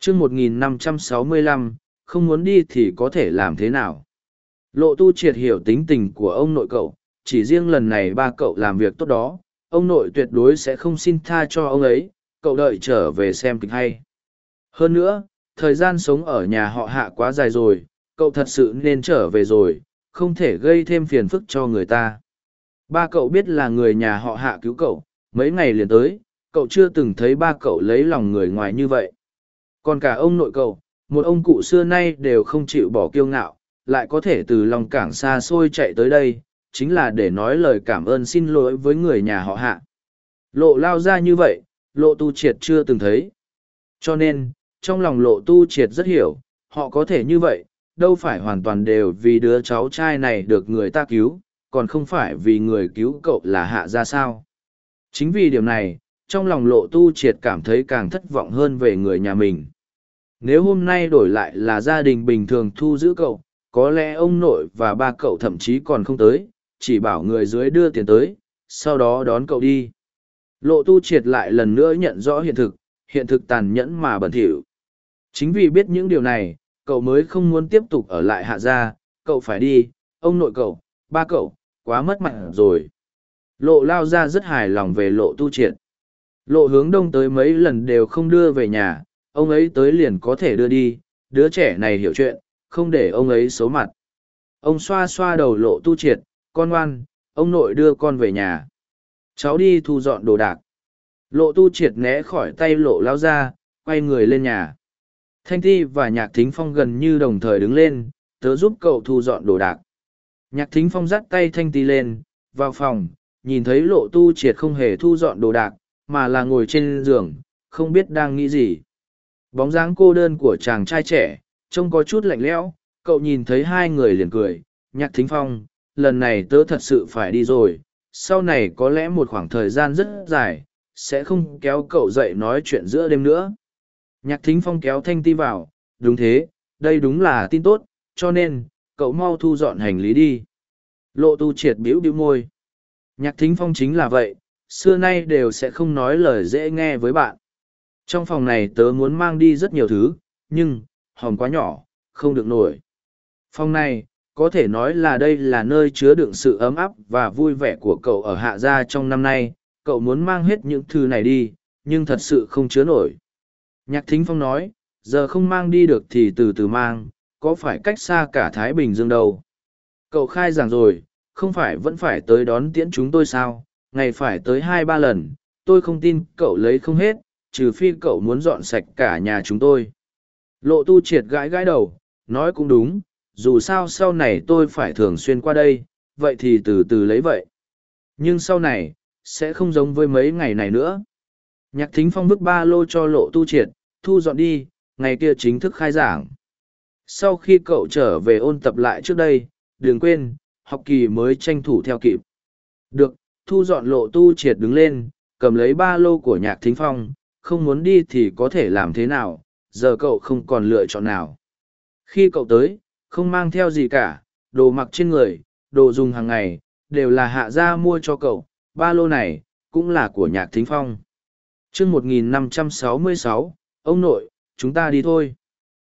chương 1565, không muốn đi thì có thể làm thế nào. Lộ tu triệt hiểu tính tình của ông nội cậu, chỉ riêng lần này ba cậu làm việc tốt đó, ông nội tuyệt đối sẽ không xin tha cho ông ấy, cậu đợi trở về xem kịch hay. Hơn nữa, thời gian sống ở nhà họ hạ quá dài rồi, cậu thật sự nên trở về rồi, không thể gây thêm phiền phức cho người ta. Ba cậu biết là người nhà họ hạ cứu cậu, mấy ngày liền tới, cậu chưa từng thấy ba cậu lấy lòng người ngoài như vậy. Còn cả ông nội cậu, một ông cụ xưa nay đều không chịu bỏ kiêu ngạo, lại có thể từ lòng cảng xa xôi chạy tới đây, chính là để nói lời cảm ơn xin lỗi với người nhà họ hạ. Lộ lao ra như vậy, lộ tu triệt chưa từng thấy. Cho nên, trong lòng lộ tu triệt rất hiểu, họ có thể như vậy, đâu phải hoàn toàn đều vì đứa cháu trai này được người ta cứu, còn không phải vì người cứu cậu là hạ ra sao. Chính vì điểm này, trong lòng lộ tu triệt cảm thấy càng thất vọng hơn về người nhà mình. Nếu hôm nay đổi lại là gia đình bình thường thu giữ cậu, có lẽ ông nội và ba cậu thậm chí còn không tới, chỉ bảo người dưới đưa tiền tới, sau đó đón cậu đi. Lộ tu triệt lại lần nữa nhận rõ hiện thực, hiện thực tàn nhẫn mà bẩn thỉu. Chính vì biết những điều này, cậu mới không muốn tiếp tục ở lại hạ gia, cậu phải đi, ông nội cậu, ba cậu, quá mất mặt rồi. Lộ lao ra rất hài lòng về lộ tu triệt. Lộ hướng đông tới mấy lần đều không đưa về nhà, ông ấy tới liền có thể đưa đi, đứa trẻ này hiểu chuyện, không để ông ấy xấu mặt. Ông xoa xoa đầu lộ tu triệt, con ngoan, ông nội đưa con về nhà. Cháu đi thu dọn đồ đạc. Lộ tu triệt né khỏi tay lộ lao ra, quay người lên nhà. Thanh Ti và Nhạc Thính Phong gần như đồng thời đứng lên, tớ giúp cậu thu dọn đồ đạc. Nhạc Thính Phong dắt tay Thanh Ti lên, vào phòng, nhìn thấy lộ tu triệt không hề thu dọn đồ đạc, mà là ngồi trên giường, không biết đang nghĩ gì. Bóng dáng cô đơn của chàng trai trẻ, trông có chút lạnh lẽo, cậu nhìn thấy hai người liền cười, Nhạc Thính Phong, lần này tớ thật sự phải đi rồi, sau này có lẽ một khoảng thời gian rất dài, sẽ không kéo cậu dậy nói chuyện giữa đêm nữa. Nhạc thính phong kéo thanh ti vào, đúng thế, đây đúng là tin tốt, cho nên, cậu mau thu dọn hành lý đi. Lộ tu triệt biểu biểu môi. Nhạc thính phong chính là vậy, xưa nay đều sẽ không nói lời dễ nghe với bạn. Trong phòng này tớ muốn mang đi rất nhiều thứ, nhưng, hòm quá nhỏ, không được nổi. Phòng này, có thể nói là đây là nơi chứa đựng sự ấm áp và vui vẻ của cậu ở hạ gia trong năm nay, cậu muốn mang hết những thứ này đi, nhưng thật sự không chứa nổi. Nhạc thính phong nói, giờ không mang đi được thì từ từ mang, có phải cách xa cả Thái Bình Dương đâu. Cậu khai giảng rồi, không phải vẫn phải tới đón tiễn chúng tôi sao, ngày phải tới hai ba lần, tôi không tin cậu lấy không hết, trừ phi cậu muốn dọn sạch cả nhà chúng tôi. Lộ tu triệt gãi gãi đầu, nói cũng đúng, dù sao sau này tôi phải thường xuyên qua đây, vậy thì từ từ lấy vậy. Nhưng sau này, sẽ không giống với mấy ngày này nữa. Nhạc thính phong bức ba lô cho lộ tu triệt, thu dọn đi, ngày kia chính thức khai giảng. Sau khi cậu trở về ôn tập lại trước đây, đừng quên, học kỳ mới tranh thủ theo kịp. Được, thu dọn lộ tu triệt đứng lên, cầm lấy ba lô của nhạc thính phong, không muốn đi thì có thể làm thế nào, giờ cậu không còn lựa chọn nào. Khi cậu tới, không mang theo gì cả, đồ mặc trên người, đồ dùng hàng ngày, đều là hạ gia mua cho cậu, ba lô này, cũng là của nhạc thính phong. chương 1566, ông nội, chúng ta đi thôi.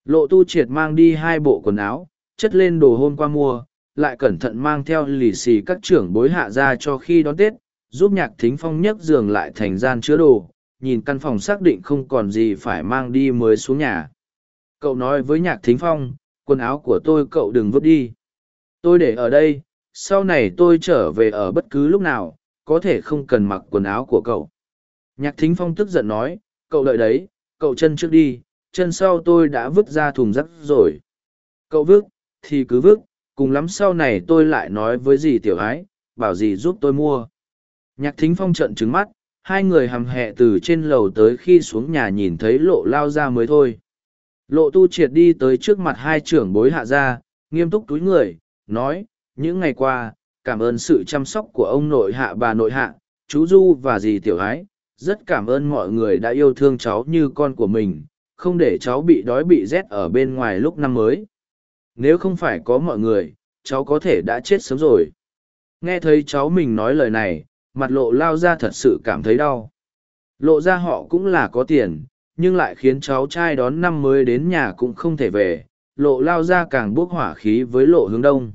Lộ tu triệt mang đi hai bộ quần áo, chất lên đồ hôm qua mua, lại cẩn thận mang theo lì xì các trưởng bối hạ ra cho khi đón Tết, giúp nhạc thính phong nhấc giường lại thành gian chứa đồ, nhìn căn phòng xác định không còn gì phải mang đi mới xuống nhà. Cậu nói với nhạc thính phong, quần áo của tôi cậu đừng vứt đi. Tôi để ở đây, sau này tôi trở về ở bất cứ lúc nào, có thể không cần mặc quần áo của cậu. Nhạc thính phong tức giận nói, cậu đợi đấy, cậu chân trước đi, chân sau tôi đã vứt ra thùng rác rồi. Cậu vứt, thì cứ vứt, cùng lắm sau này tôi lại nói với dì tiểu ái, bảo dì giúp tôi mua. Nhạc thính phong trận trứng mắt, hai người hầm hẹ từ trên lầu tới khi xuống nhà nhìn thấy lộ lao ra mới thôi. Lộ tu triệt đi tới trước mặt hai trưởng bối hạ gia, nghiêm túc túi người, nói, những ngày qua, cảm ơn sự chăm sóc của ông nội hạ bà nội hạ, chú Du và dì tiểu ái, rất cảm ơn mọi người đã yêu thương cháu như con của mình, không để cháu bị đói bị rét ở bên ngoài lúc năm mới. Nếu không phải có mọi người, cháu có thể đã chết sớm rồi. Nghe thấy cháu mình nói lời này, mặt lộ lao ra thật sự cảm thấy đau. Lộ ra họ cũng là có tiền, nhưng lại khiến cháu trai đón năm mới đến nhà cũng không thể về, lộ lao ra càng buốc hỏa khí với lộ hướng đông.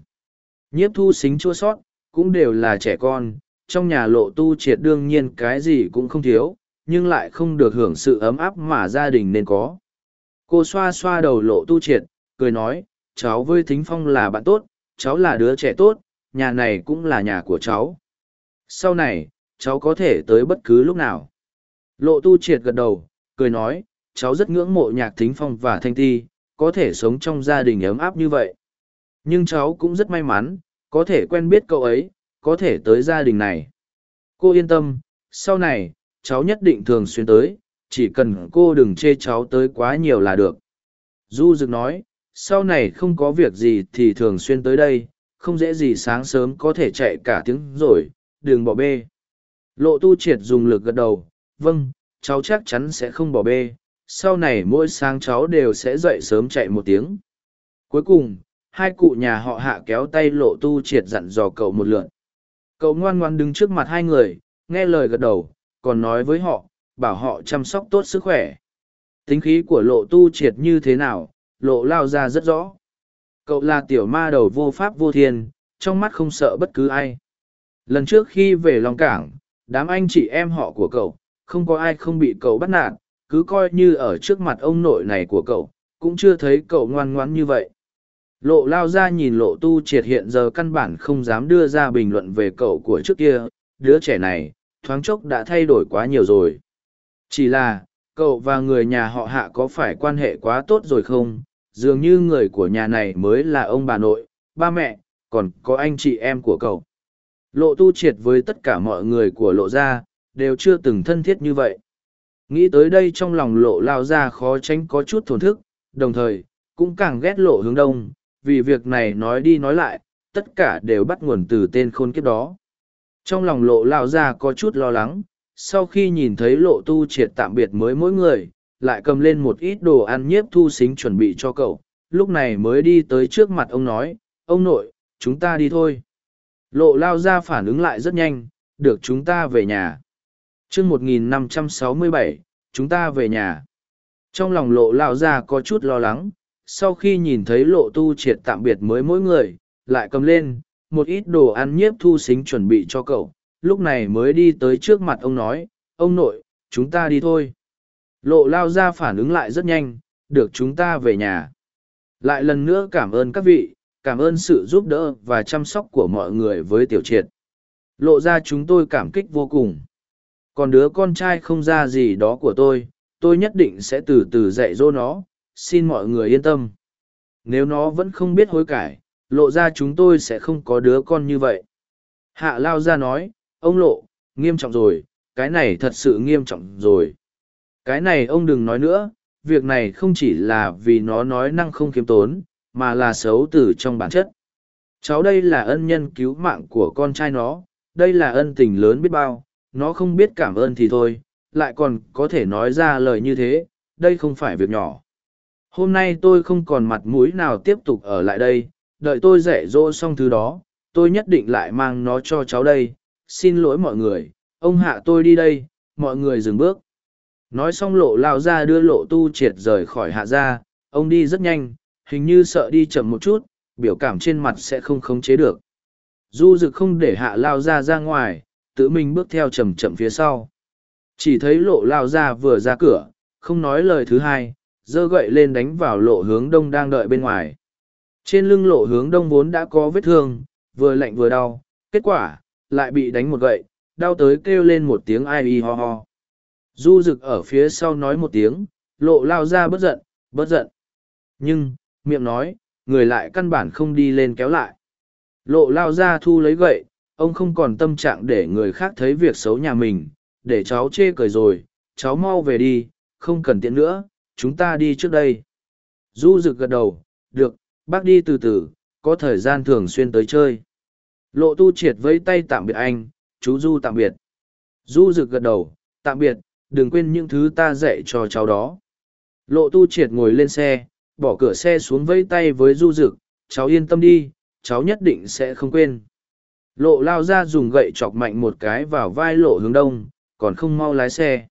Nhiếp thu xính chua sót, cũng đều là trẻ con, trong nhà lộ tu triệt đương nhiên cái gì cũng không thiếu, nhưng lại không được hưởng sự ấm áp mà gia đình nên có. Cô xoa xoa đầu lộ tu triệt, cười nói, cháu với thính phong là bạn tốt, cháu là đứa trẻ tốt, nhà này cũng là nhà của cháu. Sau này, cháu có thể tới bất cứ lúc nào. Lộ tu triệt gật đầu, cười nói, cháu rất ngưỡng mộ nhạc thính phong và thanh ti, có thể sống trong gia đình ấm áp như vậy. Nhưng cháu cũng rất may mắn, có thể quen biết cậu ấy, có thể tới gia đình này. Cô yên tâm, sau này, cháu nhất định thường xuyên tới, chỉ cần cô đừng chê cháu tới quá nhiều là được. Du Dực nói, sau này không có việc gì thì thường xuyên tới đây, không dễ gì sáng sớm có thể chạy cả tiếng rồi, đừng bỏ bê. Lộ tu triệt dùng lực gật đầu, vâng, cháu chắc chắn sẽ không bỏ bê, sau này mỗi sáng cháu đều sẽ dậy sớm chạy một tiếng. Cuối cùng, hai cụ nhà họ hạ kéo tay lộ tu triệt dặn dò cậu một lượn. Cậu ngoan ngoan đứng trước mặt hai người, nghe lời gật đầu, còn nói với họ, bảo họ chăm sóc tốt sức khỏe. Tính khí của lộ tu triệt như thế nào, lộ lao ra rất rõ. Cậu là tiểu ma đầu vô pháp vô thiên, trong mắt không sợ bất cứ ai. Lần trước khi về Long Cảng, đám anh chị em họ của cậu, không có ai không bị cậu bắt nạt, cứ coi như ở trước mặt ông nội này của cậu, cũng chưa thấy cậu ngoan ngoãn như vậy. Lộ lao ra nhìn lộ tu triệt hiện giờ căn bản không dám đưa ra bình luận về cậu của trước kia, đứa trẻ này, thoáng chốc đã thay đổi quá nhiều rồi. Chỉ là, cậu và người nhà họ hạ có phải quan hệ quá tốt rồi không? Dường như người của nhà này mới là ông bà nội, ba mẹ, còn có anh chị em của cậu. Lộ tu triệt với tất cả mọi người của lộ gia, đều chưa từng thân thiết như vậy. Nghĩ tới đây trong lòng lộ lao ra khó tránh có chút thổn thức, đồng thời, cũng càng ghét lộ hướng đông, vì việc này nói đi nói lại, tất cả đều bắt nguồn từ tên khôn kiếp đó. Trong lòng lộ lao ra có chút lo lắng, sau khi nhìn thấy lộ tu triệt tạm biệt mới mỗi người, lại cầm lên một ít đồ ăn nhiếp thu xính chuẩn bị cho cậu, lúc này mới đi tới trước mặt ông nói, ông nội, chúng ta đi thôi. Lộ lao ra phản ứng lại rất nhanh, được chúng ta về nhà. chương 1567, chúng ta về nhà. Trong lòng lộ lao ra có chút lo lắng, sau khi nhìn thấy lộ tu triệt tạm biệt mới mỗi người, lại cầm lên, một ít đồ ăn nhiếp thu xính chuẩn bị cho cậu, lúc này mới đi tới trước mặt ông nói, ông nội, chúng ta đi thôi. Lộ lao ra phản ứng lại rất nhanh, được chúng ta về nhà. Lại lần nữa cảm ơn các vị, cảm ơn sự giúp đỡ và chăm sóc của mọi người với tiểu triệt. Lộ ra chúng tôi cảm kích vô cùng. Còn đứa con trai không ra gì đó của tôi, tôi nhất định sẽ từ từ dạy dỗ nó, xin mọi người yên tâm. Nếu nó vẫn không biết hối cải, lộ ra chúng tôi sẽ không có đứa con như vậy. Hạ Lao ra nói, ông lộ, nghiêm trọng rồi, cái này thật sự nghiêm trọng rồi. Cái này ông đừng nói nữa, việc này không chỉ là vì nó nói năng không khiêm tốn, mà là xấu từ trong bản chất. Cháu đây là ân nhân cứu mạng của con trai nó, đây là ân tình lớn biết bao, nó không biết cảm ơn thì thôi, lại còn có thể nói ra lời như thế, đây không phải việc nhỏ. Hôm nay tôi không còn mặt mũi nào tiếp tục ở lại đây, đợi tôi dạy dỗ xong thứ đó, tôi nhất định lại mang nó cho cháu đây. Xin lỗi mọi người, ông hạ tôi đi đây, mọi người dừng bước. Nói xong lộ lao ra đưa lộ tu triệt rời khỏi hạ ra, ông đi rất nhanh, hình như sợ đi chậm một chút, biểu cảm trên mặt sẽ không khống chế được. Du dực không để hạ lao ra ra ngoài, tự mình bước theo chậm chậm phía sau. Chỉ thấy lộ lao ra vừa ra cửa, không nói lời thứ hai, giơ gậy lên đánh vào lộ hướng đông đang đợi bên ngoài. Trên lưng lộ hướng đông vốn đã có vết thương, vừa lạnh vừa đau, kết quả, lại bị đánh một gậy, đau tới kêu lên một tiếng ai y ho ho. Du rực ở phía sau nói một tiếng, lộ lao ra bất giận, bất giận. Nhưng, miệng nói, người lại căn bản không đi lên kéo lại. Lộ lao ra thu lấy gậy, ông không còn tâm trạng để người khác thấy việc xấu nhà mình, để cháu chê cười rồi, cháu mau về đi, không cần tiện nữa, chúng ta đi trước đây. Du rực gật đầu, được, bác đi từ từ, có thời gian thường xuyên tới chơi. Lộ tu triệt với tay tạm biệt anh, chú Du tạm biệt. Du rực gật đầu, tạm biệt, đừng quên những thứ ta dạy cho cháu đó. Lộ tu triệt ngồi lên xe, bỏ cửa xe xuống vẫy tay với Du rực, cháu yên tâm đi, cháu nhất định sẽ không quên. Lộ lao ra dùng gậy chọc mạnh một cái vào vai lộ hướng đông, còn không mau lái xe.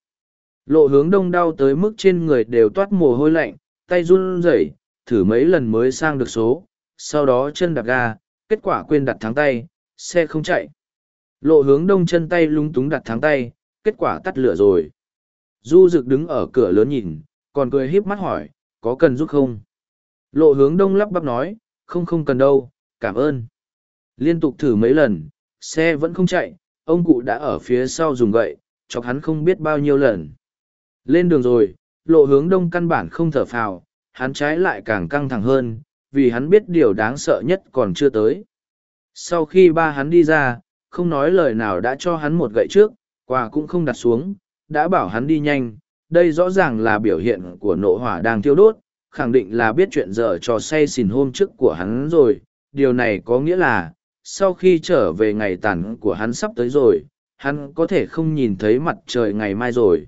Lộ hướng đông đau tới mức trên người đều toát mồ hôi lạnh, tay run rẩy, thử mấy lần mới sang được số, sau đó chân đạp ga, kết quả quên đặt thắng tay, xe không chạy. Lộ hướng đông chân tay lung túng đặt thắng tay, kết quả tắt lửa rồi. Du rực đứng ở cửa lớn nhìn, còn cười híp mắt hỏi, có cần giúp không? Lộ hướng đông lắp bắp nói, không không cần đâu, cảm ơn. Liên tục thử mấy lần, xe vẫn không chạy, ông cụ đã ở phía sau dùng gậy, chọc hắn không biết bao nhiêu lần. Lên đường rồi, lộ hướng đông căn bản không thở phào, hắn trái lại càng căng thẳng hơn, vì hắn biết điều đáng sợ nhất còn chưa tới. Sau khi ba hắn đi ra, không nói lời nào đã cho hắn một gậy trước, quà cũng không đặt xuống, đã bảo hắn đi nhanh, đây rõ ràng là biểu hiện của nộ hỏa đang thiêu đốt, khẳng định là biết chuyện dở trò say xỉn hôm trước của hắn rồi, điều này có nghĩa là, sau khi trở về ngày tàn của hắn sắp tới rồi, hắn có thể không nhìn thấy mặt trời ngày mai rồi.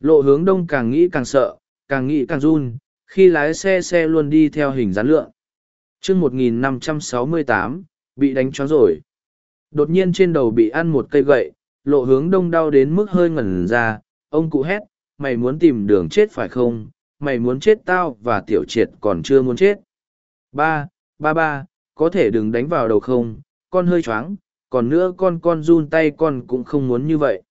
Lộ hướng đông càng nghĩ càng sợ, càng nghĩ càng run, khi lái xe xe luôn đi theo hình rắn lượng. chương 1568, bị đánh chó rồi. Đột nhiên trên đầu bị ăn một cây gậy, lộ hướng đông đau đến mức hơi ngẩn ra, ông cụ hét, mày muốn tìm đường chết phải không, mày muốn chết tao và tiểu triệt còn chưa muốn chết. Ba, ba ba, có thể đừng đánh vào đầu không, con hơi choáng, còn nữa con con run tay con cũng không muốn như vậy.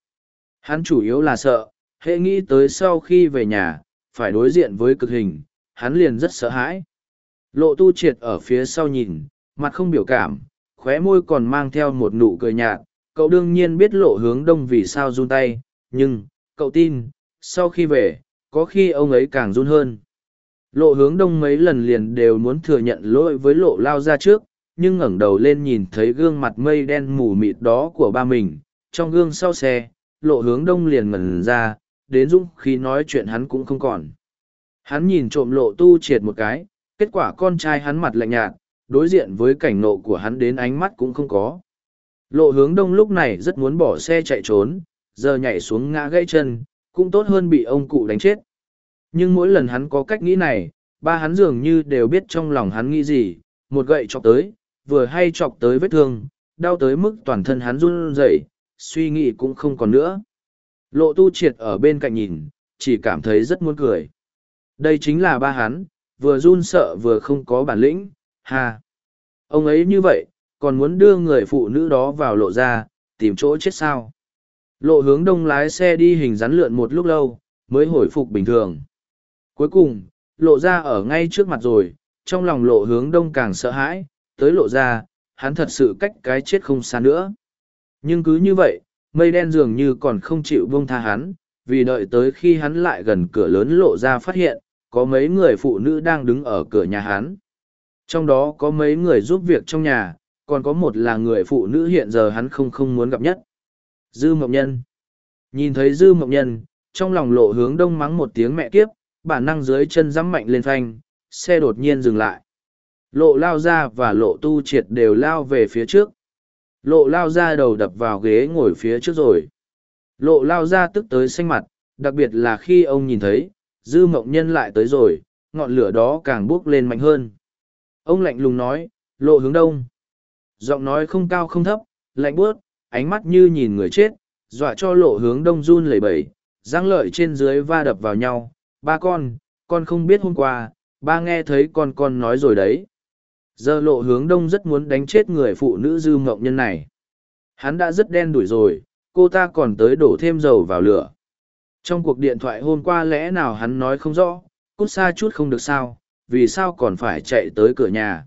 Hắn chủ yếu là sợ, hệ nghĩ tới sau khi về nhà, phải đối diện với cực hình, hắn liền rất sợ hãi. Lộ tu triệt ở phía sau nhìn, mặt không biểu cảm, khóe môi còn mang theo một nụ cười nhạt, cậu đương nhiên biết lộ hướng đông vì sao run tay, nhưng, cậu tin, sau khi về, có khi ông ấy càng run hơn. Lộ hướng đông mấy lần liền đều muốn thừa nhận lỗi với lộ lao ra trước, nhưng ngẩng đầu lên nhìn thấy gương mặt mây đen mù mịt đó của ba mình, trong gương sau xe, lộ hướng đông liền ngẩn ra, đến dũng khi nói chuyện hắn cũng không còn. Hắn nhìn trộm lộ tu triệt một cái, kết quả con trai hắn mặt lạnh nhạt, đối diện với cảnh nộ của hắn đến ánh mắt cũng không có. Lộ hướng đông lúc này rất muốn bỏ xe chạy trốn, giờ nhảy xuống ngã gãy chân, cũng tốt hơn bị ông cụ đánh chết. Nhưng mỗi lần hắn có cách nghĩ này, ba hắn dường như đều biết trong lòng hắn nghĩ gì, một gậy chọc tới, vừa hay chọc tới vết thương, đau tới mức toàn thân hắn run rẩy, suy nghĩ cũng không còn nữa. Lộ tu triệt ở bên cạnh nhìn, chỉ cảm thấy rất muốn cười. Đây chính là ba hắn, vừa run sợ vừa không có bản lĩnh, ha. Ông ấy như vậy, còn muốn đưa người phụ nữ đó vào lộ ra, tìm chỗ chết sao. Lộ hướng đông lái xe đi hình rắn lượn một lúc lâu, mới hồi phục bình thường. Cuối cùng, lộ ra ở ngay trước mặt rồi, trong lòng lộ hướng đông càng sợ hãi, tới lộ ra, hắn thật sự cách cái chết không xa nữa. Nhưng cứ như vậy, mây đen dường như còn không chịu buông tha hắn, vì đợi tới khi hắn lại gần cửa lớn lộ ra phát hiện, có mấy người phụ nữ đang đứng ở cửa nhà hắn. Trong đó có mấy người giúp việc trong nhà, còn có một là người phụ nữ hiện giờ hắn không không muốn gặp nhất. Dư Mộng Nhân Nhìn thấy Dư Mộng Nhân, trong lòng lộ hướng đông mắng một tiếng mẹ kiếp, bản năng dưới chân giẫm mạnh lên phanh, xe đột nhiên dừng lại. Lộ lao ra và lộ tu triệt đều lao về phía trước. Lộ lao ra đầu đập vào ghế ngồi phía trước rồi. Lộ lao ra tức tới xanh mặt, đặc biệt là khi ông nhìn thấy, dư mộng nhân lại tới rồi, ngọn lửa đó càng bốc lên mạnh hơn. Ông lạnh lùng nói, lộ hướng đông. Giọng nói không cao không thấp, lạnh buốt, ánh mắt như nhìn người chết, dọa cho lộ hướng đông run lẩy bẩy, giang lợi trên dưới va đập vào nhau. Ba con, con không biết hôm qua, ba nghe thấy con con nói rồi đấy. Giờ lộ hướng đông rất muốn đánh chết người phụ nữ dư mộng nhân này. Hắn đã rất đen đuổi rồi, cô ta còn tới đổ thêm dầu vào lửa. Trong cuộc điện thoại hôm qua lẽ nào hắn nói không rõ, cút xa chút không được sao, vì sao còn phải chạy tới cửa nhà.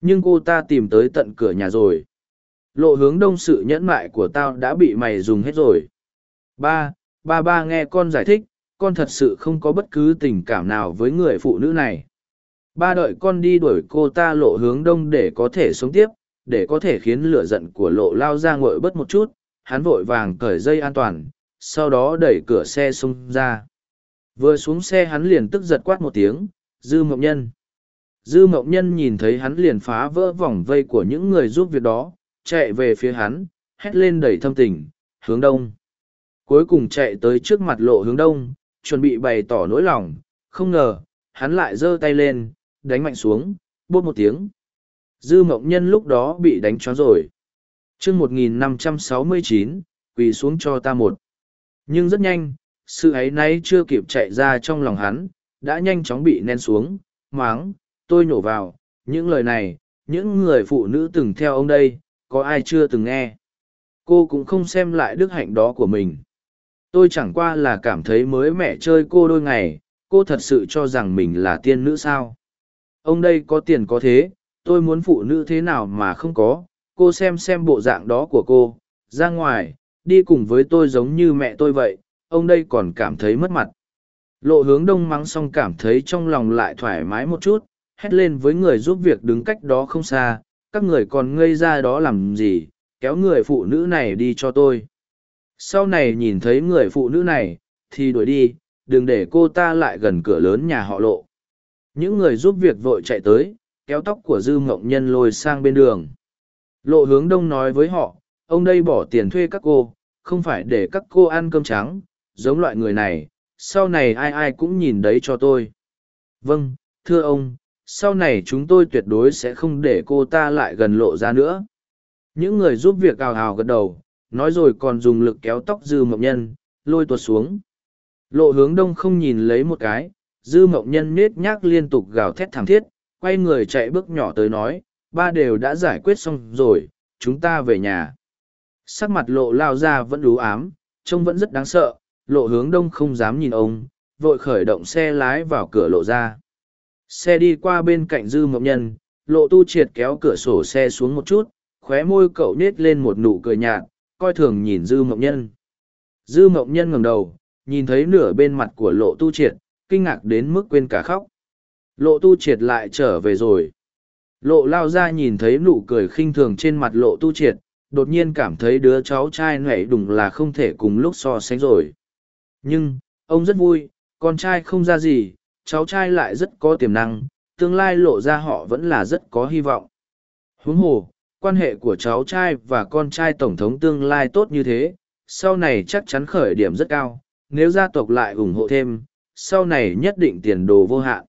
Nhưng cô ta tìm tới tận cửa nhà rồi. Lộ hướng đông sự nhẫn mại của tao đã bị mày dùng hết rồi. Ba, ba ba nghe con giải thích, con thật sự không có bất cứ tình cảm nào với người phụ nữ này. Ba đợi con đi đuổi cô ta lộ hướng đông để có thể sống tiếp, để có thể khiến lửa giận của lộ lao ra ngội bớt một chút, hắn vội vàng cởi dây an toàn, sau đó đẩy cửa xe xông ra. Vừa xuống xe hắn liền tức giật quát một tiếng, dư mộng nhân. Dư mộng nhân nhìn thấy hắn liền phá vỡ vòng vây của những người giúp việc đó, chạy về phía hắn, hét lên đẩy thâm tình, hướng đông. Cuối cùng chạy tới trước mặt lộ hướng đông, chuẩn bị bày tỏ nỗi lòng, không ngờ, hắn lại giơ tay lên, đánh mạnh xuống, bốt một tiếng. Dư mộng nhân lúc đó bị đánh cho rồi. chương 1569, quỳ xuống cho ta một. Nhưng rất nhanh, sự ấy nay chưa kịp chạy ra trong lòng hắn, đã nhanh chóng bị nén xuống, máng, tôi nhổ vào, những lời này, những người phụ nữ từng theo ông đây, có ai chưa từng nghe. Cô cũng không xem lại đức hạnh đó của mình. Tôi chẳng qua là cảm thấy mới mẻ chơi cô đôi ngày, cô thật sự cho rằng mình là tiên nữ sao. Ông đây có tiền có thế, tôi muốn phụ nữ thế nào mà không có, cô xem xem bộ dạng đó của cô, ra ngoài, đi cùng với tôi giống như mẹ tôi vậy, ông đây còn cảm thấy mất mặt. Lộ hướng đông mắng xong cảm thấy trong lòng lại thoải mái một chút, hét lên với người giúp việc đứng cách đó không xa, các người còn ngây ra đó làm gì, kéo người phụ nữ này đi cho tôi. Sau này nhìn thấy người phụ nữ này, thì đuổi đi, đừng để cô ta lại gần cửa lớn nhà họ lộ. Những người giúp việc vội chạy tới, kéo tóc của dư mộng nhân lôi sang bên đường. Lộ hướng đông nói với họ, ông đây bỏ tiền thuê các cô, không phải để các cô ăn cơm trắng, giống loại người này, sau này ai ai cũng nhìn đấy cho tôi. Vâng, thưa ông, sau này chúng tôi tuyệt đối sẽ không để cô ta lại gần lộ ra nữa. Những người giúp việc ào ào gật đầu, nói rồi còn dùng lực kéo tóc dư mộng nhân, lôi tuột xuống. Lộ hướng đông không nhìn lấy một cái, dư mộng nhân nết nhác liên tục gào thét thảm thiết, quay người chạy bước nhỏ tới nói, ba đều đã giải quyết xong rồi, chúng ta về nhà. Sắc mặt lộ lao ra vẫn đú ám, trông vẫn rất đáng sợ, lộ hướng đông không dám nhìn ông, vội khởi động xe lái vào cửa lộ ra. Xe đi qua bên cạnh dư mộng nhân, lộ tu triệt kéo cửa sổ xe xuống một chút, khóe môi cậu nết lên một nụ cười nhạt, coi thường nhìn dư mộng nhân. Dư mộng nhân ngẩng đầu, nhìn thấy nửa bên mặt của lộ tu triệt, kinh ngạc đến mức quên cả khóc. Lộ tu triệt lại trở về rồi. Lộ lao ra nhìn thấy nụ cười khinh thường trên mặt lộ tu triệt, đột nhiên cảm thấy đứa cháu trai nhảy đùng là không thể cùng lúc so sánh rồi. Nhưng, ông rất vui, con trai không ra gì, cháu trai lại rất có tiềm năng, tương lai lộ ra họ vẫn là rất có hy vọng. Huống hồ, quan hệ của cháu trai và con trai tổng thống tương lai tốt như thế, sau này chắc chắn khởi điểm rất cao, nếu gia tộc lại ủng hộ thêm, sau này nhất định tiền đồ vô hạn.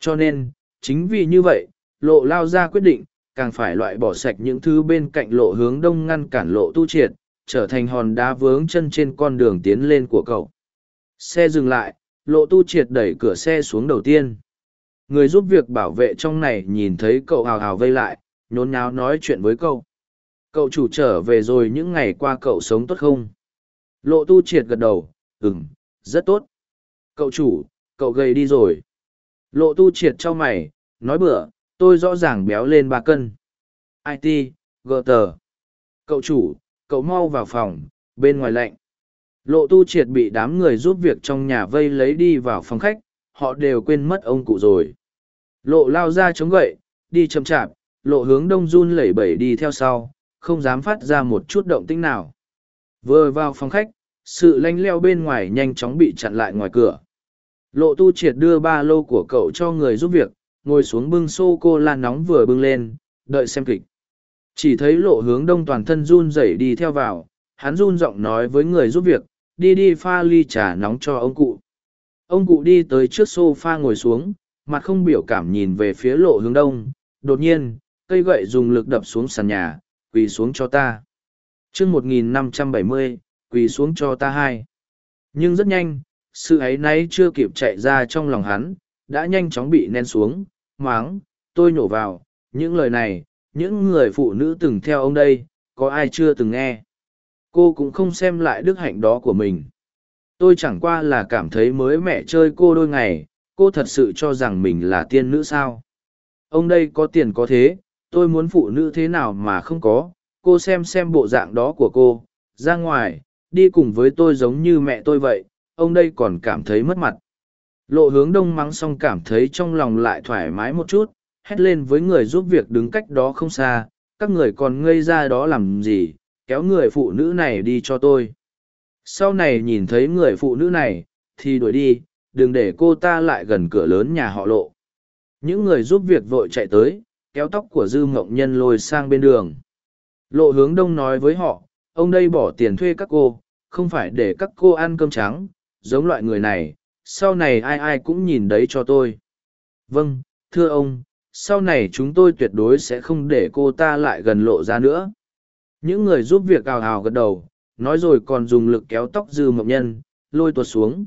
Cho nên, chính vì như vậy, lộ lao ra quyết định, càng phải loại bỏ sạch những thứ bên cạnh lộ hướng đông ngăn cản lộ tu triệt, trở thành hòn đá vướng chân trên con đường tiến lên của cậu. Xe dừng lại, lộ tu triệt đẩy cửa xe xuống đầu tiên. Người giúp việc bảo vệ trong này nhìn thấy cậu hào hào vây lại, nhốn nháo nói chuyện với cậu. Cậu chủ trở về rồi những ngày qua cậu sống tốt không? Lộ tu triệt gật đầu, ừm, rất tốt. Cậu chủ, cậu gầy đi rồi. Lộ tu triệt cho mày, nói bữa, tôi rõ ràng béo lên ba cân. IT, gờ tờ. Cậu chủ, cậu mau vào phòng, bên ngoài lạnh. Lộ tu triệt bị đám người giúp việc trong nhà vây lấy đi vào phòng khách, họ đều quên mất ông cụ rồi. Lộ lao ra chống gậy, đi chậm chạp, lộ hướng đông run lẩy bẩy đi theo sau, không dám phát ra một chút động tĩnh nào. Vừa vào phòng khách, sự lanh leo bên ngoài nhanh chóng bị chặn lại ngoài cửa. Lộ tu triệt đưa ba lô của cậu cho người giúp việc, ngồi xuống bưng sô cô la nóng vừa bưng lên, đợi xem kịch. Chỉ thấy lộ hướng đông toàn thân run rẩy đi theo vào, hắn run giọng nói với người giúp việc, đi đi pha ly trà nóng cho ông cụ. Ông cụ đi tới trước sofa ngồi xuống, mặt không biểu cảm nhìn về phía lộ hướng đông, đột nhiên, cây gậy dùng lực đập xuống sàn nhà, quỳ xuống cho ta. chương 1570, quỳ xuống cho ta hai. Nhưng rất nhanh, sự ấy nay chưa kịp chạy ra trong lòng hắn, đã nhanh chóng bị nén xuống, máng, tôi nhổ vào, những lời này, những người phụ nữ từng theo ông đây, có ai chưa từng nghe. Cô cũng không xem lại đức hạnh đó của mình. Tôi chẳng qua là cảm thấy mới mẹ chơi cô đôi ngày, cô thật sự cho rằng mình là tiên nữ sao. Ông đây có tiền có thế, tôi muốn phụ nữ thế nào mà không có, cô xem xem bộ dạng đó của cô, ra ngoài, đi cùng với tôi giống như mẹ tôi vậy, ông đây còn cảm thấy mất mặt. Lộ hướng đông mắng xong cảm thấy trong lòng lại thoải mái một chút, hét lên với người giúp việc đứng cách đó không xa, các người còn ngây ra đó làm gì, kéo người phụ nữ này đi cho tôi. Sau này nhìn thấy người phụ nữ này, thì đuổi đi, đừng để cô ta lại gần cửa lớn nhà họ lộ. Những người giúp việc vội chạy tới, kéo tóc của dư mộng nhân lôi sang bên đường. Lộ hướng đông nói với họ, ông đây bỏ tiền thuê các cô, không phải để các cô ăn cơm trắng, giống loại người này, sau này ai ai cũng nhìn đấy cho tôi. Vâng, thưa ông, sau này chúng tôi tuyệt đối sẽ không để cô ta lại gần lộ ra nữa. Những người giúp việc ào ào gật đầu, nói rồi còn dùng lực kéo tóc dư mộng nhân, lôi tuột xuống.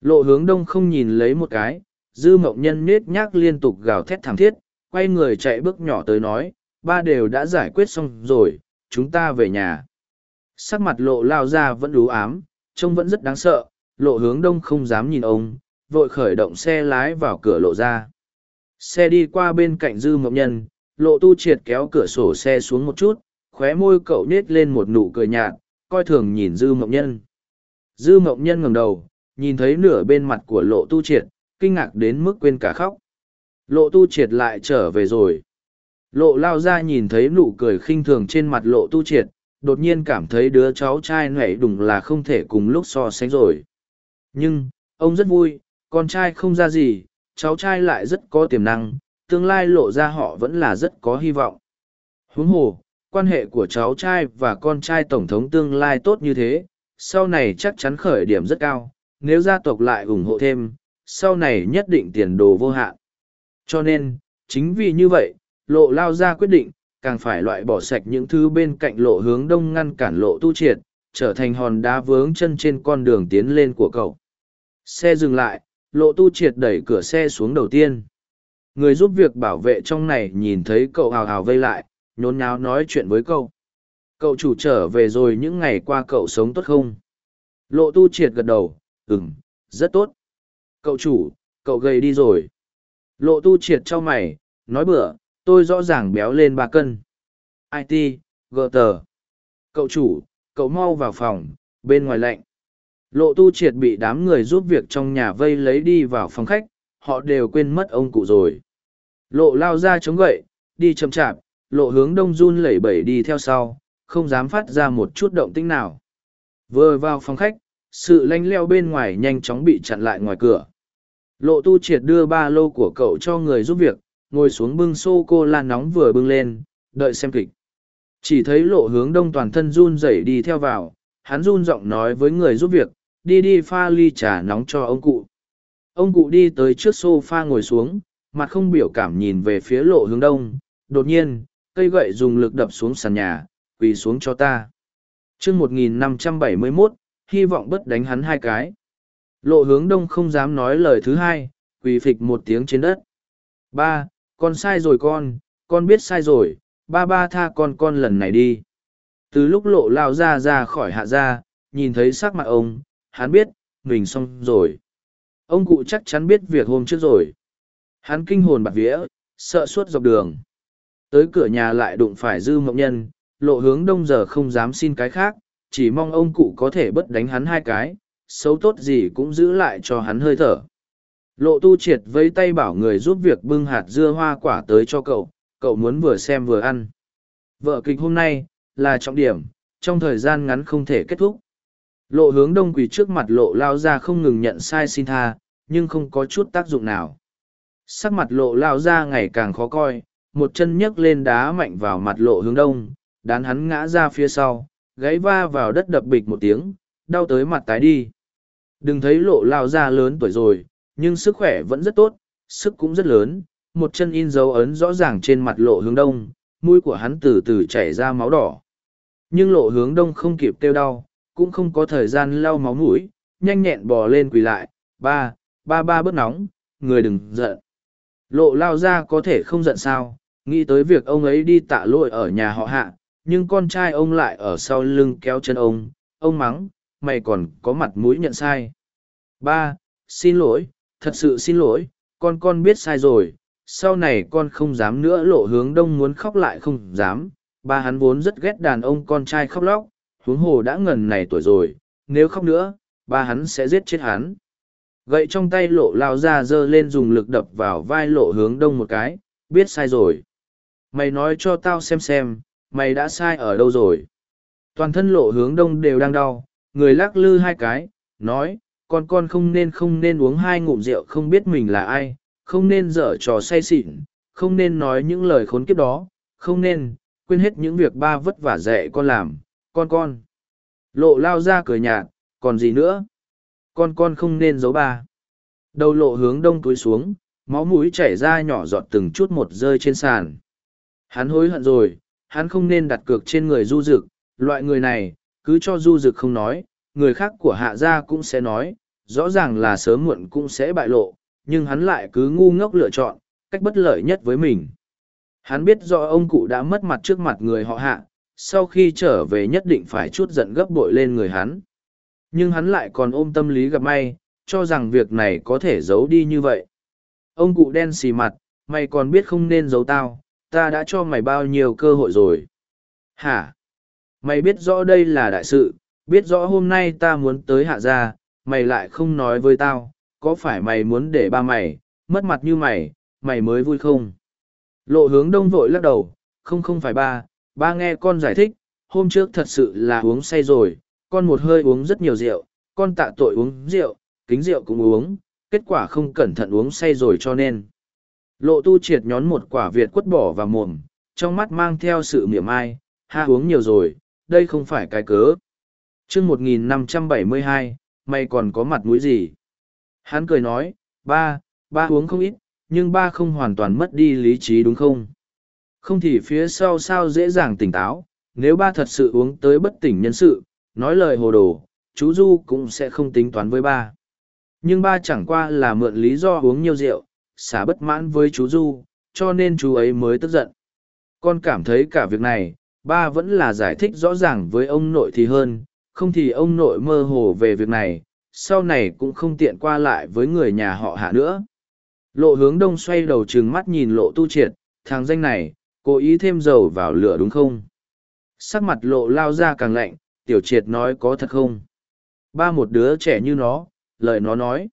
Lộ hướng đông không nhìn lấy một cái, dư mộng nhân nết nhác liên tục gào thét thảm thiết, quay người chạy bước nhỏ tới nói, ba đều đã giải quyết xong rồi, chúng ta về nhà. Sắc mặt lộ lao ra vẫn đú ám, trông vẫn rất đáng sợ, lộ hướng đông không dám nhìn ông, vội khởi động xe lái vào cửa lộ ra. Xe đi qua bên cạnh dư mộng nhân, lộ tu triệt kéo cửa sổ xe xuống một chút, khóe môi cậu nết lên một nụ cười nhạt, coi thường nhìn dư mộng nhân. Dư mộng nhân ngẩng đầu, nhìn thấy nửa bên mặt của lộ tu triệt, kinh ngạc đến mức quên cả khóc. Lộ tu triệt lại trở về rồi. Lộ lao ra nhìn thấy nụ cười khinh thường trên mặt lộ tu triệt, đột nhiên cảm thấy đứa cháu trai nảy đùng là không thể cùng lúc so sánh rồi. Nhưng, ông rất vui, con trai không ra gì, cháu trai lại rất có tiềm năng, tương lai lộ ra họ vẫn là rất có hy vọng. Huống hồ, quan hệ của cháu trai và con trai tổng thống tương lai tốt như thế, sau này chắc chắn khởi điểm rất cao, nếu gia tộc lại ủng hộ thêm, sau này nhất định tiền đồ vô hạn. Cho nên, chính vì như vậy, lộ lao ra quyết định, càng phải loại bỏ sạch những thứ bên cạnh lộ hướng đông ngăn cản lộ tu triệt, trở thành hòn đá vướng chân trên con đường tiến lên của cậu. Xe dừng lại, lộ tu triệt đẩy cửa xe xuống đầu tiên. Người giúp việc bảo vệ trong này nhìn thấy cậu hào hào vây lại, nhốn nháo nói chuyện với cậu. Cậu chủ trở về rồi những ngày qua cậu sống tốt không? Lộ tu triệt gật đầu, ừm, rất tốt. Cậu chủ, cậu gầy đi rồi. Lộ tu triệt cho mày, nói bữa, tôi rõ ràng béo lên ba cân. IT, gờ tờ. Cậu chủ, cậu mau vào phòng, bên ngoài lạnh. Lộ tu triệt bị đám người giúp việc trong nhà vây lấy đi vào phòng khách, họ đều quên mất ông cụ rồi. Lộ lao ra chống gậy, đi chậm chạp, lộ hướng đông run lẩy bẩy đi theo sau, không dám phát ra một chút động tĩnh nào. Vừa vào phòng khách, sự lanh leo bên ngoài nhanh chóng bị chặn lại ngoài cửa. Lộ tu triệt đưa ba lô của cậu cho người giúp việc, ngồi xuống bưng xô cô la nóng vừa bưng lên, đợi xem kịch. Chỉ thấy lộ hướng đông toàn thân run rẩy đi theo vào, hắn run giọng nói với người giúp việc, đi đi pha ly trà nóng cho ông cụ. Ông cụ đi tới trước sofa ngồi xuống, mặt không biểu cảm nhìn về phía lộ hướng đông, đột nhiên, cây gậy dùng lực đập xuống sàn nhà, quỳ xuống cho ta. chương 1571, hy vọng bất đánh hắn hai cái. Lộ hướng đông không dám nói lời thứ hai, quỳ phịch một tiếng trên đất. Ba, con sai rồi con, con biết sai rồi, ba ba tha con con lần này đi. Từ lúc lộ lao ra ra khỏi hạ ra, nhìn thấy sắc mặt ông, hắn biết, mình xong rồi. Ông cụ chắc chắn biết việc hôm trước rồi. Hắn kinh hồn bạc vía, sợ suốt dọc đường. Tới cửa nhà lại đụng phải dư mộng nhân, lộ hướng đông giờ không dám xin cái khác, chỉ mong ông cụ có thể bất đánh hắn hai cái, xấu tốt gì cũng giữ lại cho hắn hơi thở. Lộ tu triệt với tay bảo người giúp việc bưng hạt dưa hoa quả tới cho cậu, cậu muốn vừa xem vừa ăn. Vợ kịch hôm nay, là trọng điểm, trong thời gian ngắn không thể kết thúc. Lộ hướng đông quỳ trước mặt lộ lao ra không ngừng nhận sai xin tha, nhưng không có chút tác dụng nào. Sắc mặt lộ lao ra ngày càng khó coi, một chân nhấc lên đá mạnh vào mặt lộ hướng đông, đán hắn ngã ra phía sau, gáy va vào đất đập bịch một tiếng, đau tới mặt tái đi. Đừng thấy lộ lao ra lớn tuổi rồi, nhưng sức khỏe vẫn rất tốt, sức cũng rất lớn, một chân in dấu ấn rõ ràng trên mặt lộ hướng đông, mũi của hắn từ từ chảy ra máu đỏ. Nhưng lộ hướng đông không kịp kêu đau, cũng không có thời gian lau máu mũi, nhanh nhẹn bò lên quỳ lại, ba, ba ba bớt nóng, người đừng giận. Lộ lao ra có thể không giận sao, nghĩ tới việc ông ấy đi tạ lỗi ở nhà họ hạ, nhưng con trai ông lại ở sau lưng kéo chân ông, ông mắng, mày còn có mặt mũi nhận sai. Ba, xin lỗi, thật sự xin lỗi, con con biết sai rồi, sau này con không dám nữa lộ hướng đông muốn khóc lại không dám, ba hắn vốn rất ghét đàn ông con trai khóc lóc, huống hồ đã ngần này tuổi rồi, nếu khóc nữa, ba hắn sẽ giết chết hắn. Gậy trong tay lộ lao ra dơ lên dùng lực đập vào vai lộ hướng đông một cái, biết sai rồi. Mày nói cho tao xem xem, mày đã sai ở đâu rồi. Toàn thân lộ hướng đông đều đang đau, người lắc lư hai cái, nói, con con không nên không nên uống hai ngụm rượu không biết mình là ai, không nên dở trò say xỉn, không nên nói những lời khốn kiếp đó, không nên, quên hết những việc ba vất vả dạy con làm, con con. Lộ lao ra cười nhạt, còn gì nữa? Con con không nên giấu ba. Đầu lộ hướng đông túi xuống, máu mũi chảy ra nhỏ giọt từng chút một rơi trên sàn. Hắn hối hận rồi, hắn không nên đặt cược trên người du dực, loại người này, cứ cho du dực không nói, người khác của hạ gia cũng sẽ nói, rõ ràng là sớm muộn cũng sẽ bại lộ, nhưng hắn lại cứ ngu ngốc lựa chọn, cách bất lợi nhất với mình. Hắn biết rõ ông cụ đã mất mặt trước mặt người họ hạ, sau khi trở về nhất định phải chút giận gấp bội lên người hắn. Nhưng hắn lại còn ôm tâm lý gặp may, cho rằng việc này có thể giấu đi như vậy. Ông cụ đen xì mặt, mày còn biết không nên giấu tao, ta đã cho mày bao nhiêu cơ hội rồi. Hả? Mày biết rõ đây là đại sự, biết rõ hôm nay ta muốn tới hạ gia, mày lại không nói với tao, có phải mày muốn để ba mày, mất mặt như mày, mày mới vui không? Lộ hướng đông vội lắc đầu, không không phải ba, ba nghe con giải thích, hôm trước thật sự là uống say rồi, con một hơi uống rất nhiều rượu, con tạ tội uống rượu, kính rượu cũng uống, kết quả không cẩn thận uống say rồi cho nên. Lộ tu triệt nhón một quả Việt quất bỏ vào mồm, trong mắt mang theo sự miệng ai, ha uống nhiều rồi, đây không phải cái cớ. chương 1572, mày còn có mặt mũi gì? Hắn cười nói, ba, ba uống không ít, nhưng ba không hoàn toàn mất đi lý trí đúng không? Không thì phía sau sao dễ dàng tỉnh táo, nếu ba thật sự uống tới bất tỉnh nhân sự, nói lời hồ đồ, chú Du cũng sẽ không tính toán với ba. Nhưng ba chẳng qua là mượn lý do uống nhiều rượu, xả bất mãn với chú Du, cho nên chú ấy mới tức giận. Con cảm thấy cả việc này, ba vẫn là giải thích rõ ràng với ông nội thì hơn, không thì ông nội mơ hồ về việc này, sau này cũng không tiện qua lại với người nhà họ hạ nữa. Lộ hướng đông xoay đầu trừng mắt nhìn lộ tu triệt, thằng danh này, cố ý thêm dầu vào lửa đúng không? Sắc mặt lộ lao ra càng lạnh, tiểu triệt nói có thật không? Ba một đứa trẻ như nó, lời nó nói.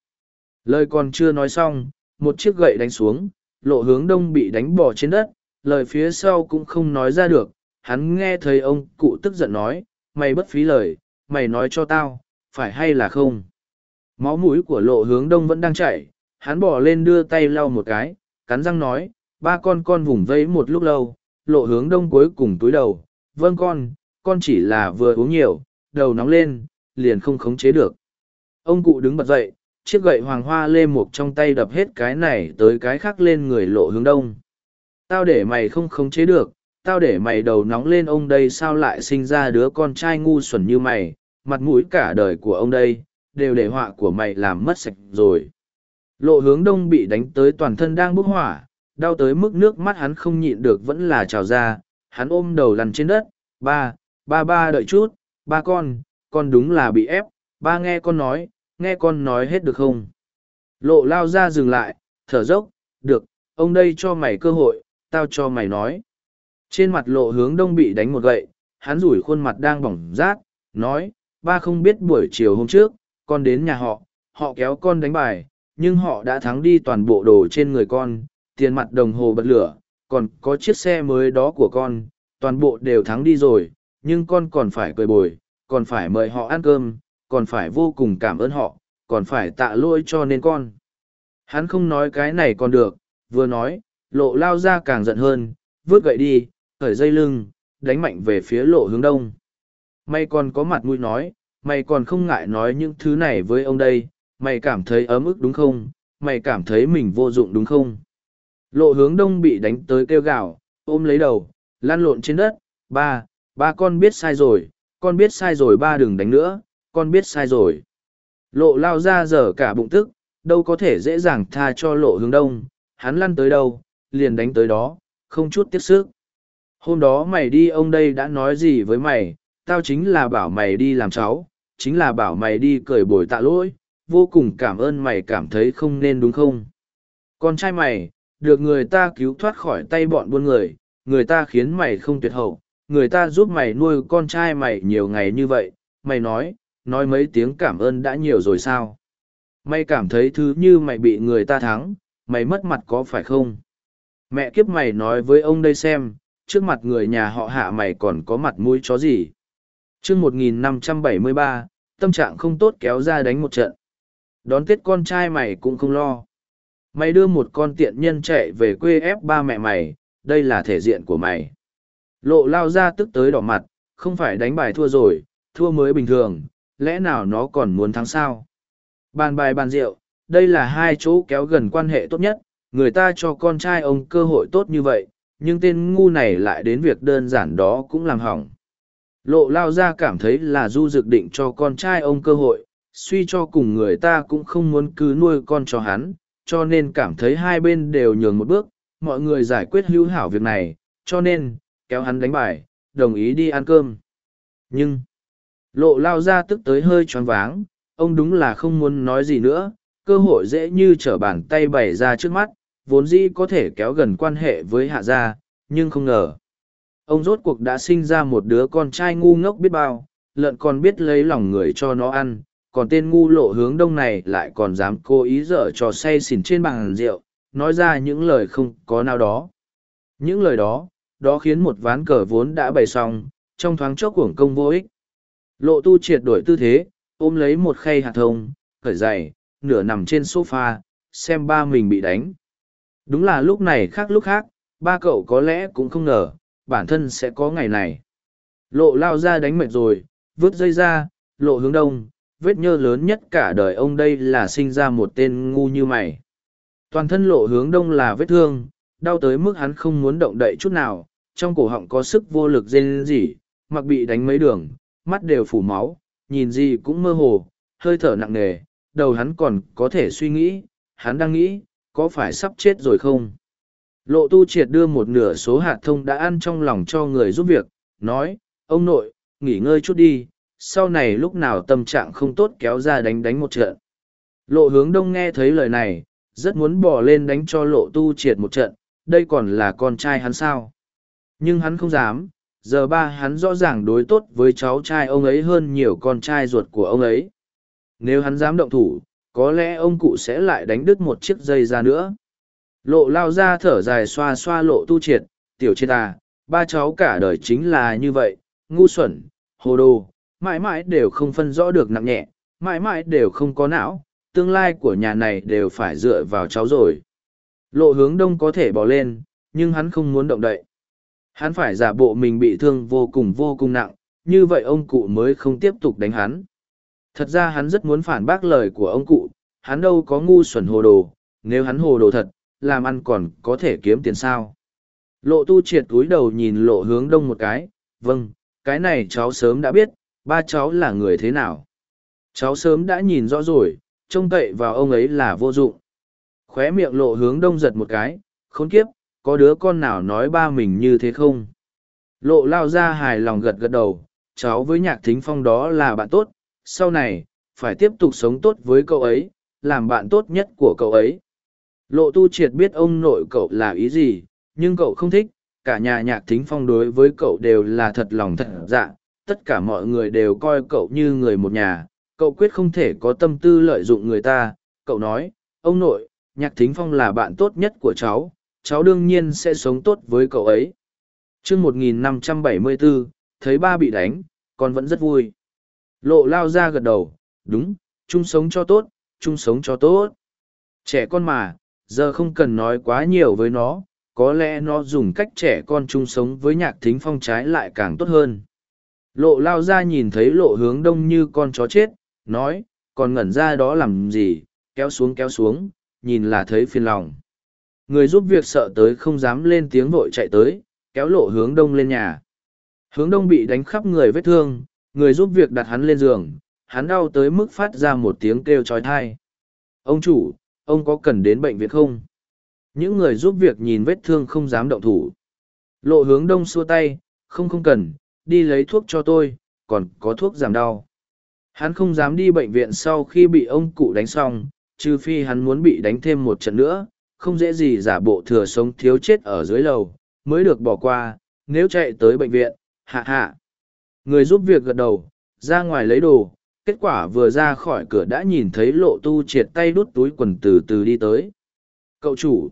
Lời còn chưa nói xong, một chiếc gậy đánh xuống, lộ hướng đông bị đánh bỏ trên đất, lời phía sau cũng không nói ra được. Hắn nghe thấy ông cụ tức giận nói, mày bất phí lời, mày nói cho tao, phải hay là không? Máu mũi của lộ hướng đông vẫn đang chảy, hắn bỏ lên đưa tay lau một cái, cắn răng nói, ba con con vùng vẫy một lúc lâu, lộ hướng đông cuối cùng túi đầu, vâng con, con chỉ là vừa uống nhiều, đầu nóng lên, liền không khống chế được. Ông cụ đứng bật dậy, chiếc gậy hoàng hoa lê mục trong tay đập hết cái này tới cái khác lên người lộ hướng đông. Tao để mày không khống chế được, tao để mày đầu nóng lên ông đây sao lại sinh ra đứa con trai ngu xuẩn như mày, mặt mũi cả đời của ông đây, đều để họa của mày làm mất sạch rồi. Lộ hướng đông bị đánh tới toàn thân đang bốc hỏa, đau tới mức nước mắt hắn không nhịn được vẫn là trào ra, hắn ôm đầu lăn trên đất, ba, ba ba đợi chút, ba con, con đúng là bị ép, ba nghe con nói, nghe con nói hết được không? Lộ lao ra dừng lại, thở dốc, được, ông đây cho mày cơ hội, tao cho mày nói. Trên mặt lộ hướng đông bị đánh một gậy, hắn rủi khuôn mặt đang bỏng rát, nói, ba không biết buổi chiều hôm trước, con đến nhà họ, họ kéo con đánh bài, nhưng họ đã thắng đi toàn bộ đồ trên người con, tiền mặt đồng hồ bật lửa, còn có chiếc xe mới đó của con, toàn bộ đều thắng đi rồi, nhưng con còn phải cười bồi, còn phải mời họ ăn cơm, còn phải vô cùng cảm ơn họ, còn phải tạ lỗi cho nên con. Hắn không nói cái này còn được, vừa nói, lộ lao ra càng giận hơn, vứt gậy đi, khởi dây lưng, đánh mạnh về phía lộ hướng đông. Mày còn có mặt mũi nói, mày còn không ngại nói những thứ này với ông đây, mày cảm thấy ấm ức đúng không, mày cảm thấy mình vô dụng đúng không. Lộ hướng đông bị đánh tới kêu gào, ôm lấy đầu, lăn lộn trên đất, ba, ba con biết sai rồi, con biết sai rồi ba đừng đánh nữa, con biết sai rồi. Lộ lao ra giờ cả bụng tức, đâu có thể dễ dàng tha cho lộ hướng đông, hắn lăn tới đâu, liền đánh tới đó, không chút tiếc sức. Hôm đó mày đi ông đây đã nói gì với mày, tao chính là bảo mày đi làm cháu, chính là bảo mày đi cởi bồi tạ lỗi, vô cùng cảm ơn mày cảm thấy không nên đúng không? Con trai mày, được người ta cứu thoát khỏi tay bọn buôn người, người ta khiến mày không tuyệt hậu, người ta giúp mày nuôi con trai mày nhiều ngày như vậy, mày nói, nói mấy tiếng cảm ơn đã nhiều rồi sao? Mày cảm thấy thứ như mày bị người ta thắng, mày mất mặt có phải không? Mẹ kiếp mày nói với ông đây xem, trước mặt người nhà họ hạ mày còn có mặt mũi chó gì? chương 1573, tâm trạng không tốt kéo ra đánh một trận. Đón tết con trai mày cũng không lo. Mày đưa một con tiện nhân chạy về quê ép ba mẹ mày, đây là thể diện của mày. Lộ lao ra tức tới đỏ mặt, không phải đánh bài thua rồi, thua mới bình thường, lẽ nào nó còn muốn thắng sao? Bàn bài bàn rượu, đây là hai chỗ kéo gần quan hệ tốt nhất, người ta cho con trai ông cơ hội tốt như vậy, nhưng tên ngu này lại đến việc đơn giản đó cũng làm hỏng. Lộ lao ra cảm thấy là du dực định cho con trai ông cơ hội, suy cho cùng người ta cũng không muốn cứ nuôi con cho hắn, cho nên cảm thấy hai bên đều nhường một bước, mọi người giải quyết hữu hảo việc này, cho nên, kéo hắn đánh bài, đồng ý đi ăn cơm. Nhưng, lộ lao ra tức tới hơi choáng váng, ông đúng là không muốn nói gì nữa, cơ hội dễ như trở bàn tay bày ra trước mắt, vốn dĩ có thể kéo gần quan hệ với hạ gia, nhưng không ngờ. Ông rốt cuộc đã sinh ra một đứa con trai ngu ngốc biết bao, lợn còn biết lấy lòng người cho nó ăn, còn tên ngu lộ hướng đông này lại còn dám cố ý dở trò say xỉn trên bàn rượu, nói ra những lời không có nào đó. Những lời đó, đó khiến một ván cờ vốn đã bày xong, trong thoáng chốc cuồng công vô ích. Lộ tu triệt đổi tư thế, ôm lấy một khay hạt thông, khởi dậy, nửa nằm trên sofa, xem ba mình bị đánh. Đúng là lúc này khác lúc khác, ba cậu có lẽ cũng không ngờ, bản thân sẽ có ngày này. Lộ lao ra đánh mệt rồi, vứt dây ra, lộ hướng đông, vết nhơ lớn nhất cả đời ông đây là sinh ra một tên ngu như mày. Toàn thân lộ hướng đông là vết thương, đau tới mức hắn không muốn động đậy chút nào, trong cổ họng có sức vô lực rên rỉ, mặc bị đánh mấy đường, mắt đều phủ máu, nhìn gì cũng mơ hồ, hơi thở nặng nề, đầu hắn còn có thể suy nghĩ, hắn đang nghĩ, có phải sắp chết rồi không? Lộ tu triệt đưa một nửa số hạt thông đã ăn trong lòng cho người giúp việc, nói, ông nội, nghỉ ngơi chút đi, sau này lúc nào tâm trạng không tốt kéo ra đánh đánh một trận. Lộ hướng đông nghe thấy lời này, rất muốn bỏ lên đánh cho lộ tu triệt một trận, đây còn là con trai hắn sao. Nhưng hắn không dám, giờ ba hắn rõ ràng đối tốt với cháu trai ông ấy hơn nhiều con trai ruột của ông ấy. Nếu hắn dám động thủ, có lẽ ông cụ sẽ lại đánh đứt một chiếc dây ra nữa. Lộ lao ra thở dài xoa xoa lộ tu triệt, tiểu triệt à, ba cháu cả đời chính là như vậy, ngu xuẩn, hồ đồ, mãi mãi đều không phân rõ được nặng nhẹ, mãi mãi đều không có não, tương lai của nhà này đều phải dựa vào cháu rồi. Lộ hướng đông có thể bỏ lên, nhưng hắn không muốn động đậy. Hắn phải giả bộ mình bị thương vô cùng vô cùng nặng, như vậy ông cụ mới không tiếp tục đánh hắn. Thật ra hắn rất muốn phản bác lời của ông cụ, hắn đâu có ngu xuẩn hồ đồ, nếu hắn hồ đồ thật, làm ăn còn có thể kiếm tiền sao. Lộ tu triệt túi đầu nhìn lộ hướng đông một cái, vâng, cái này cháu sớm đã biết, ba cháu là người thế nào. Cháu sớm đã nhìn rõ rồi, trông cậy vào ông ấy là vô dụng. Khóe miệng lộ hướng đông giật một cái, khốn kiếp, có đứa con nào nói ba mình như thế không? Lộ lao ra hài lòng gật gật đầu, cháu với nhạc thính phong đó là bạn tốt, sau này, phải tiếp tục sống tốt với cậu ấy, làm bạn tốt nhất của cậu ấy. Lộ tu triệt biết ông nội cậu là ý gì, nhưng cậu không thích, cả nhà nhạc thính phong đối với cậu đều là thật lòng thật dạ, tất cả mọi người đều coi cậu như người một nhà, cậu quyết không thể có tâm tư lợi dụng người ta, cậu nói, ông nội, nhạc thính phong là bạn tốt nhất của cháu, cháu đương nhiên sẽ sống tốt với cậu ấy. chương 1574, thấy ba bị đánh, con vẫn rất vui. Lộ lao ra gật đầu, đúng, chung sống cho tốt, chung sống cho tốt. Trẻ con mà, giờ không cần nói quá nhiều với nó, có lẽ nó dùng cách trẻ con chung sống với nhạc thính phong trái lại càng tốt hơn. Lộ lao ra nhìn thấy lộ hướng đông như con chó chết, nói, còn ngẩn ra đó làm gì, kéo xuống kéo xuống, nhìn là thấy phiền lòng. Người giúp việc sợ tới không dám lên tiếng vội chạy tới, kéo lộ hướng đông lên nhà. Hướng đông bị đánh khắp người vết thương, người giúp việc đặt hắn lên giường, hắn đau tới mức phát ra một tiếng kêu trói thai. Ông chủ, ông có cần đến bệnh viện không? Những người giúp việc nhìn vết thương không dám động thủ. Lộ hướng đông xua tay, không không cần, đi lấy thuốc cho tôi, còn có thuốc giảm đau. Hắn không dám đi bệnh viện sau khi bị ông cụ đánh xong, trừ phi hắn muốn bị đánh thêm một trận nữa, không dễ gì giả bộ thừa sống thiếu chết ở dưới lầu, mới được bỏ qua, nếu chạy tới bệnh viện, hạ hạ. Người giúp việc gật đầu, ra ngoài lấy đồ, kết quả vừa ra khỏi cửa đã nhìn thấy lộ tu triệt tay đút túi quần từ từ đi tới. Cậu chủ.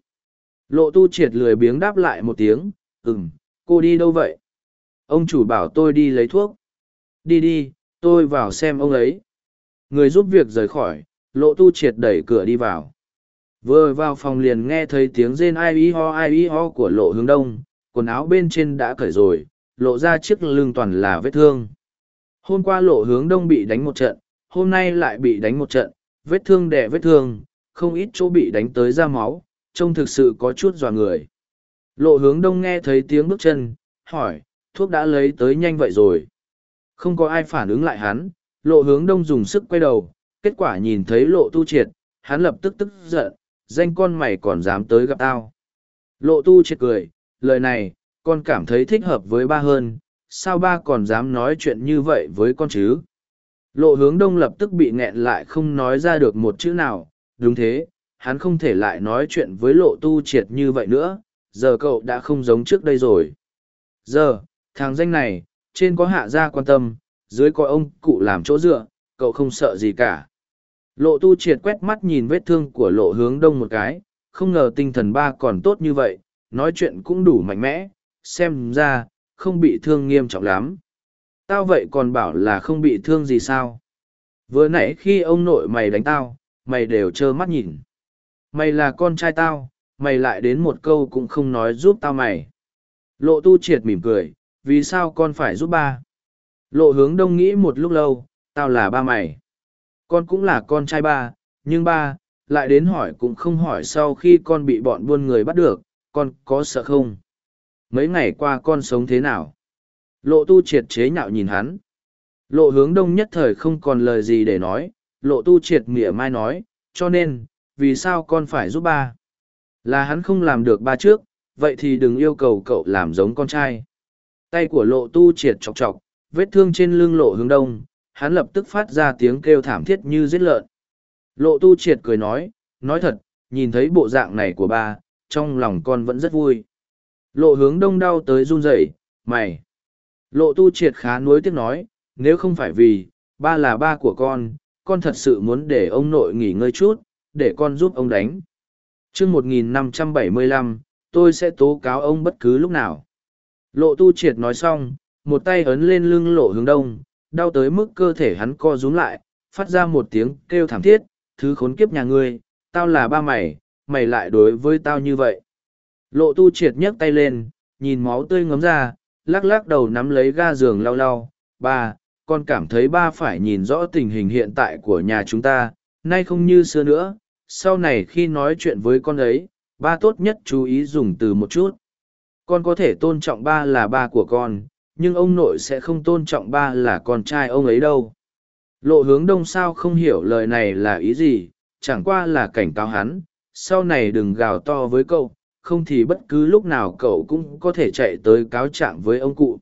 Lộ tu triệt lười biếng đáp lại một tiếng, ừm, cô đi đâu vậy? Ông chủ bảo tôi đi lấy thuốc. Đi đi, tôi vào xem ông ấy. Người giúp việc rời khỏi, lộ tu triệt đẩy cửa đi vào. Vừa vào phòng liền nghe thấy tiếng rên ai y ho ai y ho của lộ hướng đông, quần áo bên trên đã cởi rồi, lộ ra chiếc lưng toàn là vết thương. Hôm qua lộ hướng đông bị đánh một trận, hôm nay lại bị đánh một trận, vết thương đẻ vết thương, không ít chỗ bị đánh tới ra máu, trông thực sự có chút dọa người. Lộ hướng đông nghe thấy tiếng bước chân, hỏi, thuốc đã lấy tới nhanh vậy rồi. Không có ai phản ứng lại hắn, lộ hướng đông dùng sức quay đầu, kết quả nhìn thấy lộ tu triệt, hắn lập tức tức giận, danh con mày còn dám tới gặp tao. Lộ tu triệt cười, lời này, con cảm thấy thích hợp với ba hơn, sao ba còn dám nói chuyện như vậy với con chứ? Lộ hướng đông lập tức bị nghẹn lại không nói ra được một chữ nào, đúng thế, hắn không thể lại nói chuyện với lộ tu triệt như vậy nữa, giờ cậu đã không giống trước đây rồi. Giờ, thằng danh này, trên có hạ gia quan tâm, dưới có ông cụ làm chỗ dựa, cậu không sợ gì cả. Lộ tu triệt quét mắt nhìn vết thương của lộ hướng đông một cái, không ngờ tinh thần ba còn tốt như vậy, nói chuyện cũng đủ mạnh mẽ, xem ra, không bị thương nghiêm trọng lắm. Tao vậy còn bảo là không bị thương gì sao? Vừa nãy khi ông nội mày đánh tao, mày đều trơ mắt nhìn. Mày là con trai tao, mày lại đến một câu cũng không nói giúp tao mày. Lộ tu triệt mỉm cười, vì sao con phải giúp ba? Lộ hướng đông nghĩ một lúc lâu, tao là ba mày. Con cũng là con trai ba, nhưng ba, lại đến hỏi cũng không hỏi sau khi con bị bọn buôn người bắt được, con có sợ không? Mấy ngày qua con sống thế nào? Lộ tu triệt chế nhạo nhìn hắn. Lộ hướng đông nhất thời không còn lời gì để nói, lộ tu triệt mỉa mai nói, cho nên, vì sao con phải giúp ba? Là hắn không làm được ba trước, vậy thì đừng yêu cầu cậu làm giống con trai. Tay của lộ tu triệt chọc chọc, vết thương trên lưng lộ hướng đông, hắn lập tức phát ra tiếng kêu thảm thiết như giết lợn. Lộ tu triệt cười nói, nói thật, nhìn thấy bộ dạng này của ba, trong lòng con vẫn rất vui. Lộ hướng đông đau tới run rẩy, mày. Lộ tu triệt khá nuối tiếc nói, nếu không phải vì, ba là ba của con, con thật sự muốn để ông nội nghỉ ngơi chút, để con giúp ông đánh. chương 1575, tôi sẽ tố cáo ông bất cứ lúc nào. Lộ tu triệt nói xong, một tay ấn lên lưng lộ hướng đông, đau tới mức cơ thể hắn co rúm lại, phát ra một tiếng kêu thảm thiết, thứ khốn kiếp nhà ngươi, tao là ba mày, mày lại đối với tao như vậy. Lộ tu triệt nhấc tay lên, nhìn máu tươi ngấm ra, lắc lắc đầu nắm lấy ga giường lau lau, ba, con cảm thấy ba phải nhìn rõ tình hình hiện tại của nhà chúng ta, nay không như xưa nữa, sau này khi nói chuyện với con ấy, ba tốt nhất chú ý dùng từ một chút. Con có thể tôn trọng ba là ba của con, nhưng ông nội sẽ không tôn trọng ba là con trai ông ấy đâu. Lộ hướng đông sao không hiểu lời này là ý gì, chẳng qua là cảnh cáo hắn, sau này đừng gào to với cậu, không thì bất cứ lúc nào cậu cũng có thể chạy tới cáo trạng với ông cụ.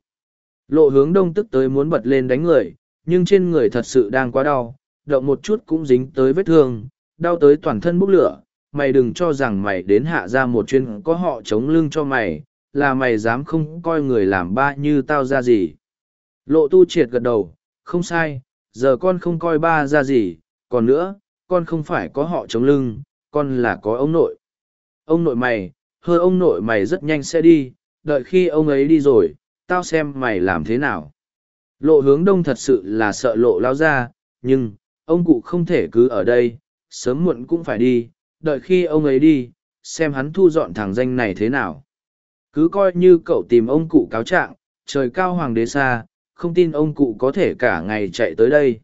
Lộ hướng đông tức tới muốn bật lên đánh người, nhưng trên người thật sự đang quá đau, động một chút cũng dính tới vết thương, đau tới toàn thân bốc lửa, mày đừng cho rằng mày đến hạ ra một chuyên có họ chống lưng cho mày, là mày dám không coi người làm ba như tao ra gì. Lộ tu triệt gật đầu, không sai, giờ con không coi ba ra gì, còn nữa, con không phải có họ chống lưng, con là có ông nội. Ông nội mày, hơ ông nội mày rất nhanh sẽ đi, đợi khi ông ấy đi rồi, tao xem mày làm thế nào. Lộ hướng đông thật sự là sợ lộ lao ra, nhưng, ông cụ không thể cứ ở đây, sớm muộn cũng phải đi, đợi khi ông ấy đi, xem hắn thu dọn thằng danh này thế nào. Cứ coi như cậu tìm ông cụ cáo trạng, trời cao hoàng đế xa, không tin ông cụ có thể cả ngày chạy tới đây.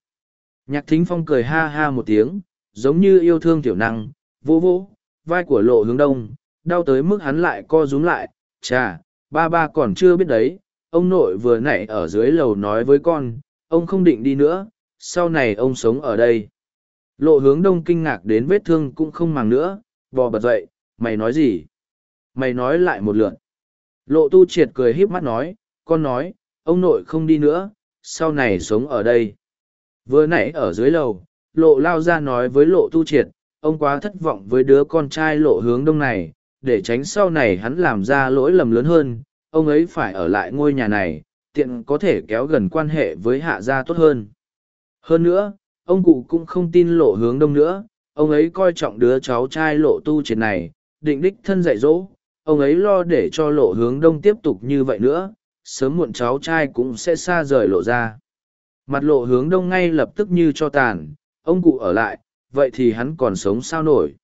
Nhạc thính phong cười ha ha một tiếng, giống như yêu thương tiểu năng, vỗ vỗ vai của lộ hướng đông, đau tới mức hắn lại co rúm lại, chà, ba ba còn chưa biết đấy, ông nội vừa nãy ở dưới lầu nói với con, ông không định đi nữa, sau này ông sống ở đây. Lộ hướng đông kinh ngạc đến vết thương cũng không màng nữa, bò bật dậy, mày nói gì? Mày nói lại một lượt. Lộ tu triệt cười híp mắt nói, con nói, ông nội không đi nữa, sau này sống ở đây. Vừa nãy ở dưới lầu, lộ lao ra nói với lộ tu triệt, ông quá thất vọng với đứa con trai lộ hướng đông này, để tránh sau này hắn làm ra lỗi lầm lớn hơn, ông ấy phải ở lại ngôi nhà này, tiện có thể kéo gần quan hệ với hạ gia tốt hơn. Hơn nữa, ông cụ cũng không tin lộ hướng đông nữa, ông ấy coi trọng đứa cháu trai lộ tu triệt này, định đích thân dạy dỗ, ông ấy lo để cho lộ hướng đông tiếp tục như vậy nữa, sớm muộn cháu trai cũng sẽ xa rời lộ ra. Mặt lộ hướng đông ngay lập tức như cho tàn, ông cụ ở lại, vậy thì hắn còn sống sao nổi.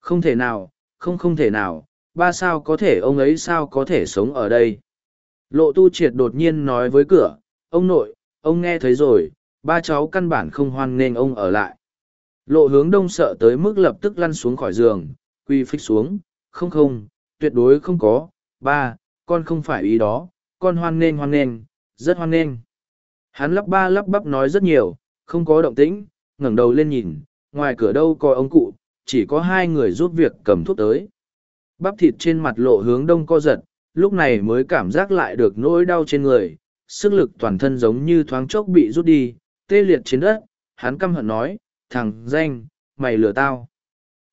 Không thể nào, không không thể nào, ba sao có thể ông ấy sao có thể sống ở đây. Lộ tu triệt đột nhiên nói với cửa, ông nội, ông nghe thấy rồi, ba cháu căn bản không hoan nghênh ông ở lại. Lộ hướng đông sợ tới mức lập tức lăn xuống khỏi giường, quy phích xuống, không không, tuyệt đối không có, ba, con không phải ý đó, con hoan nghênh hoan nghênh, rất hoan nghênh. Hắn lắp ba lắp bắp nói rất nhiều, không có động tĩnh, ngẩng đầu lên nhìn, ngoài cửa đâu có ông cụ, chỉ có hai người giúp việc cầm thuốc tới. Bắp thịt trên mặt lộ hướng đông co giật, lúc này mới cảm giác lại được nỗi đau trên người, sức lực toàn thân giống như thoáng chốc bị rút đi, tê liệt trên đất, hắn căm hận nói, thằng danh, mày lừa tao.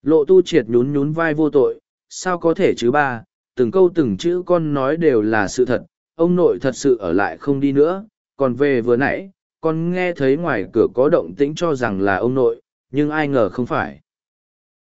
Lộ tu triệt nhún nhún vai vô tội, sao có thể chứ ba, từng câu từng chữ con nói đều là sự thật, ông nội thật sự ở lại không đi nữa, còn về vừa nãy, con nghe thấy ngoài cửa có động tĩnh cho rằng là ông nội, nhưng ai ngờ không phải.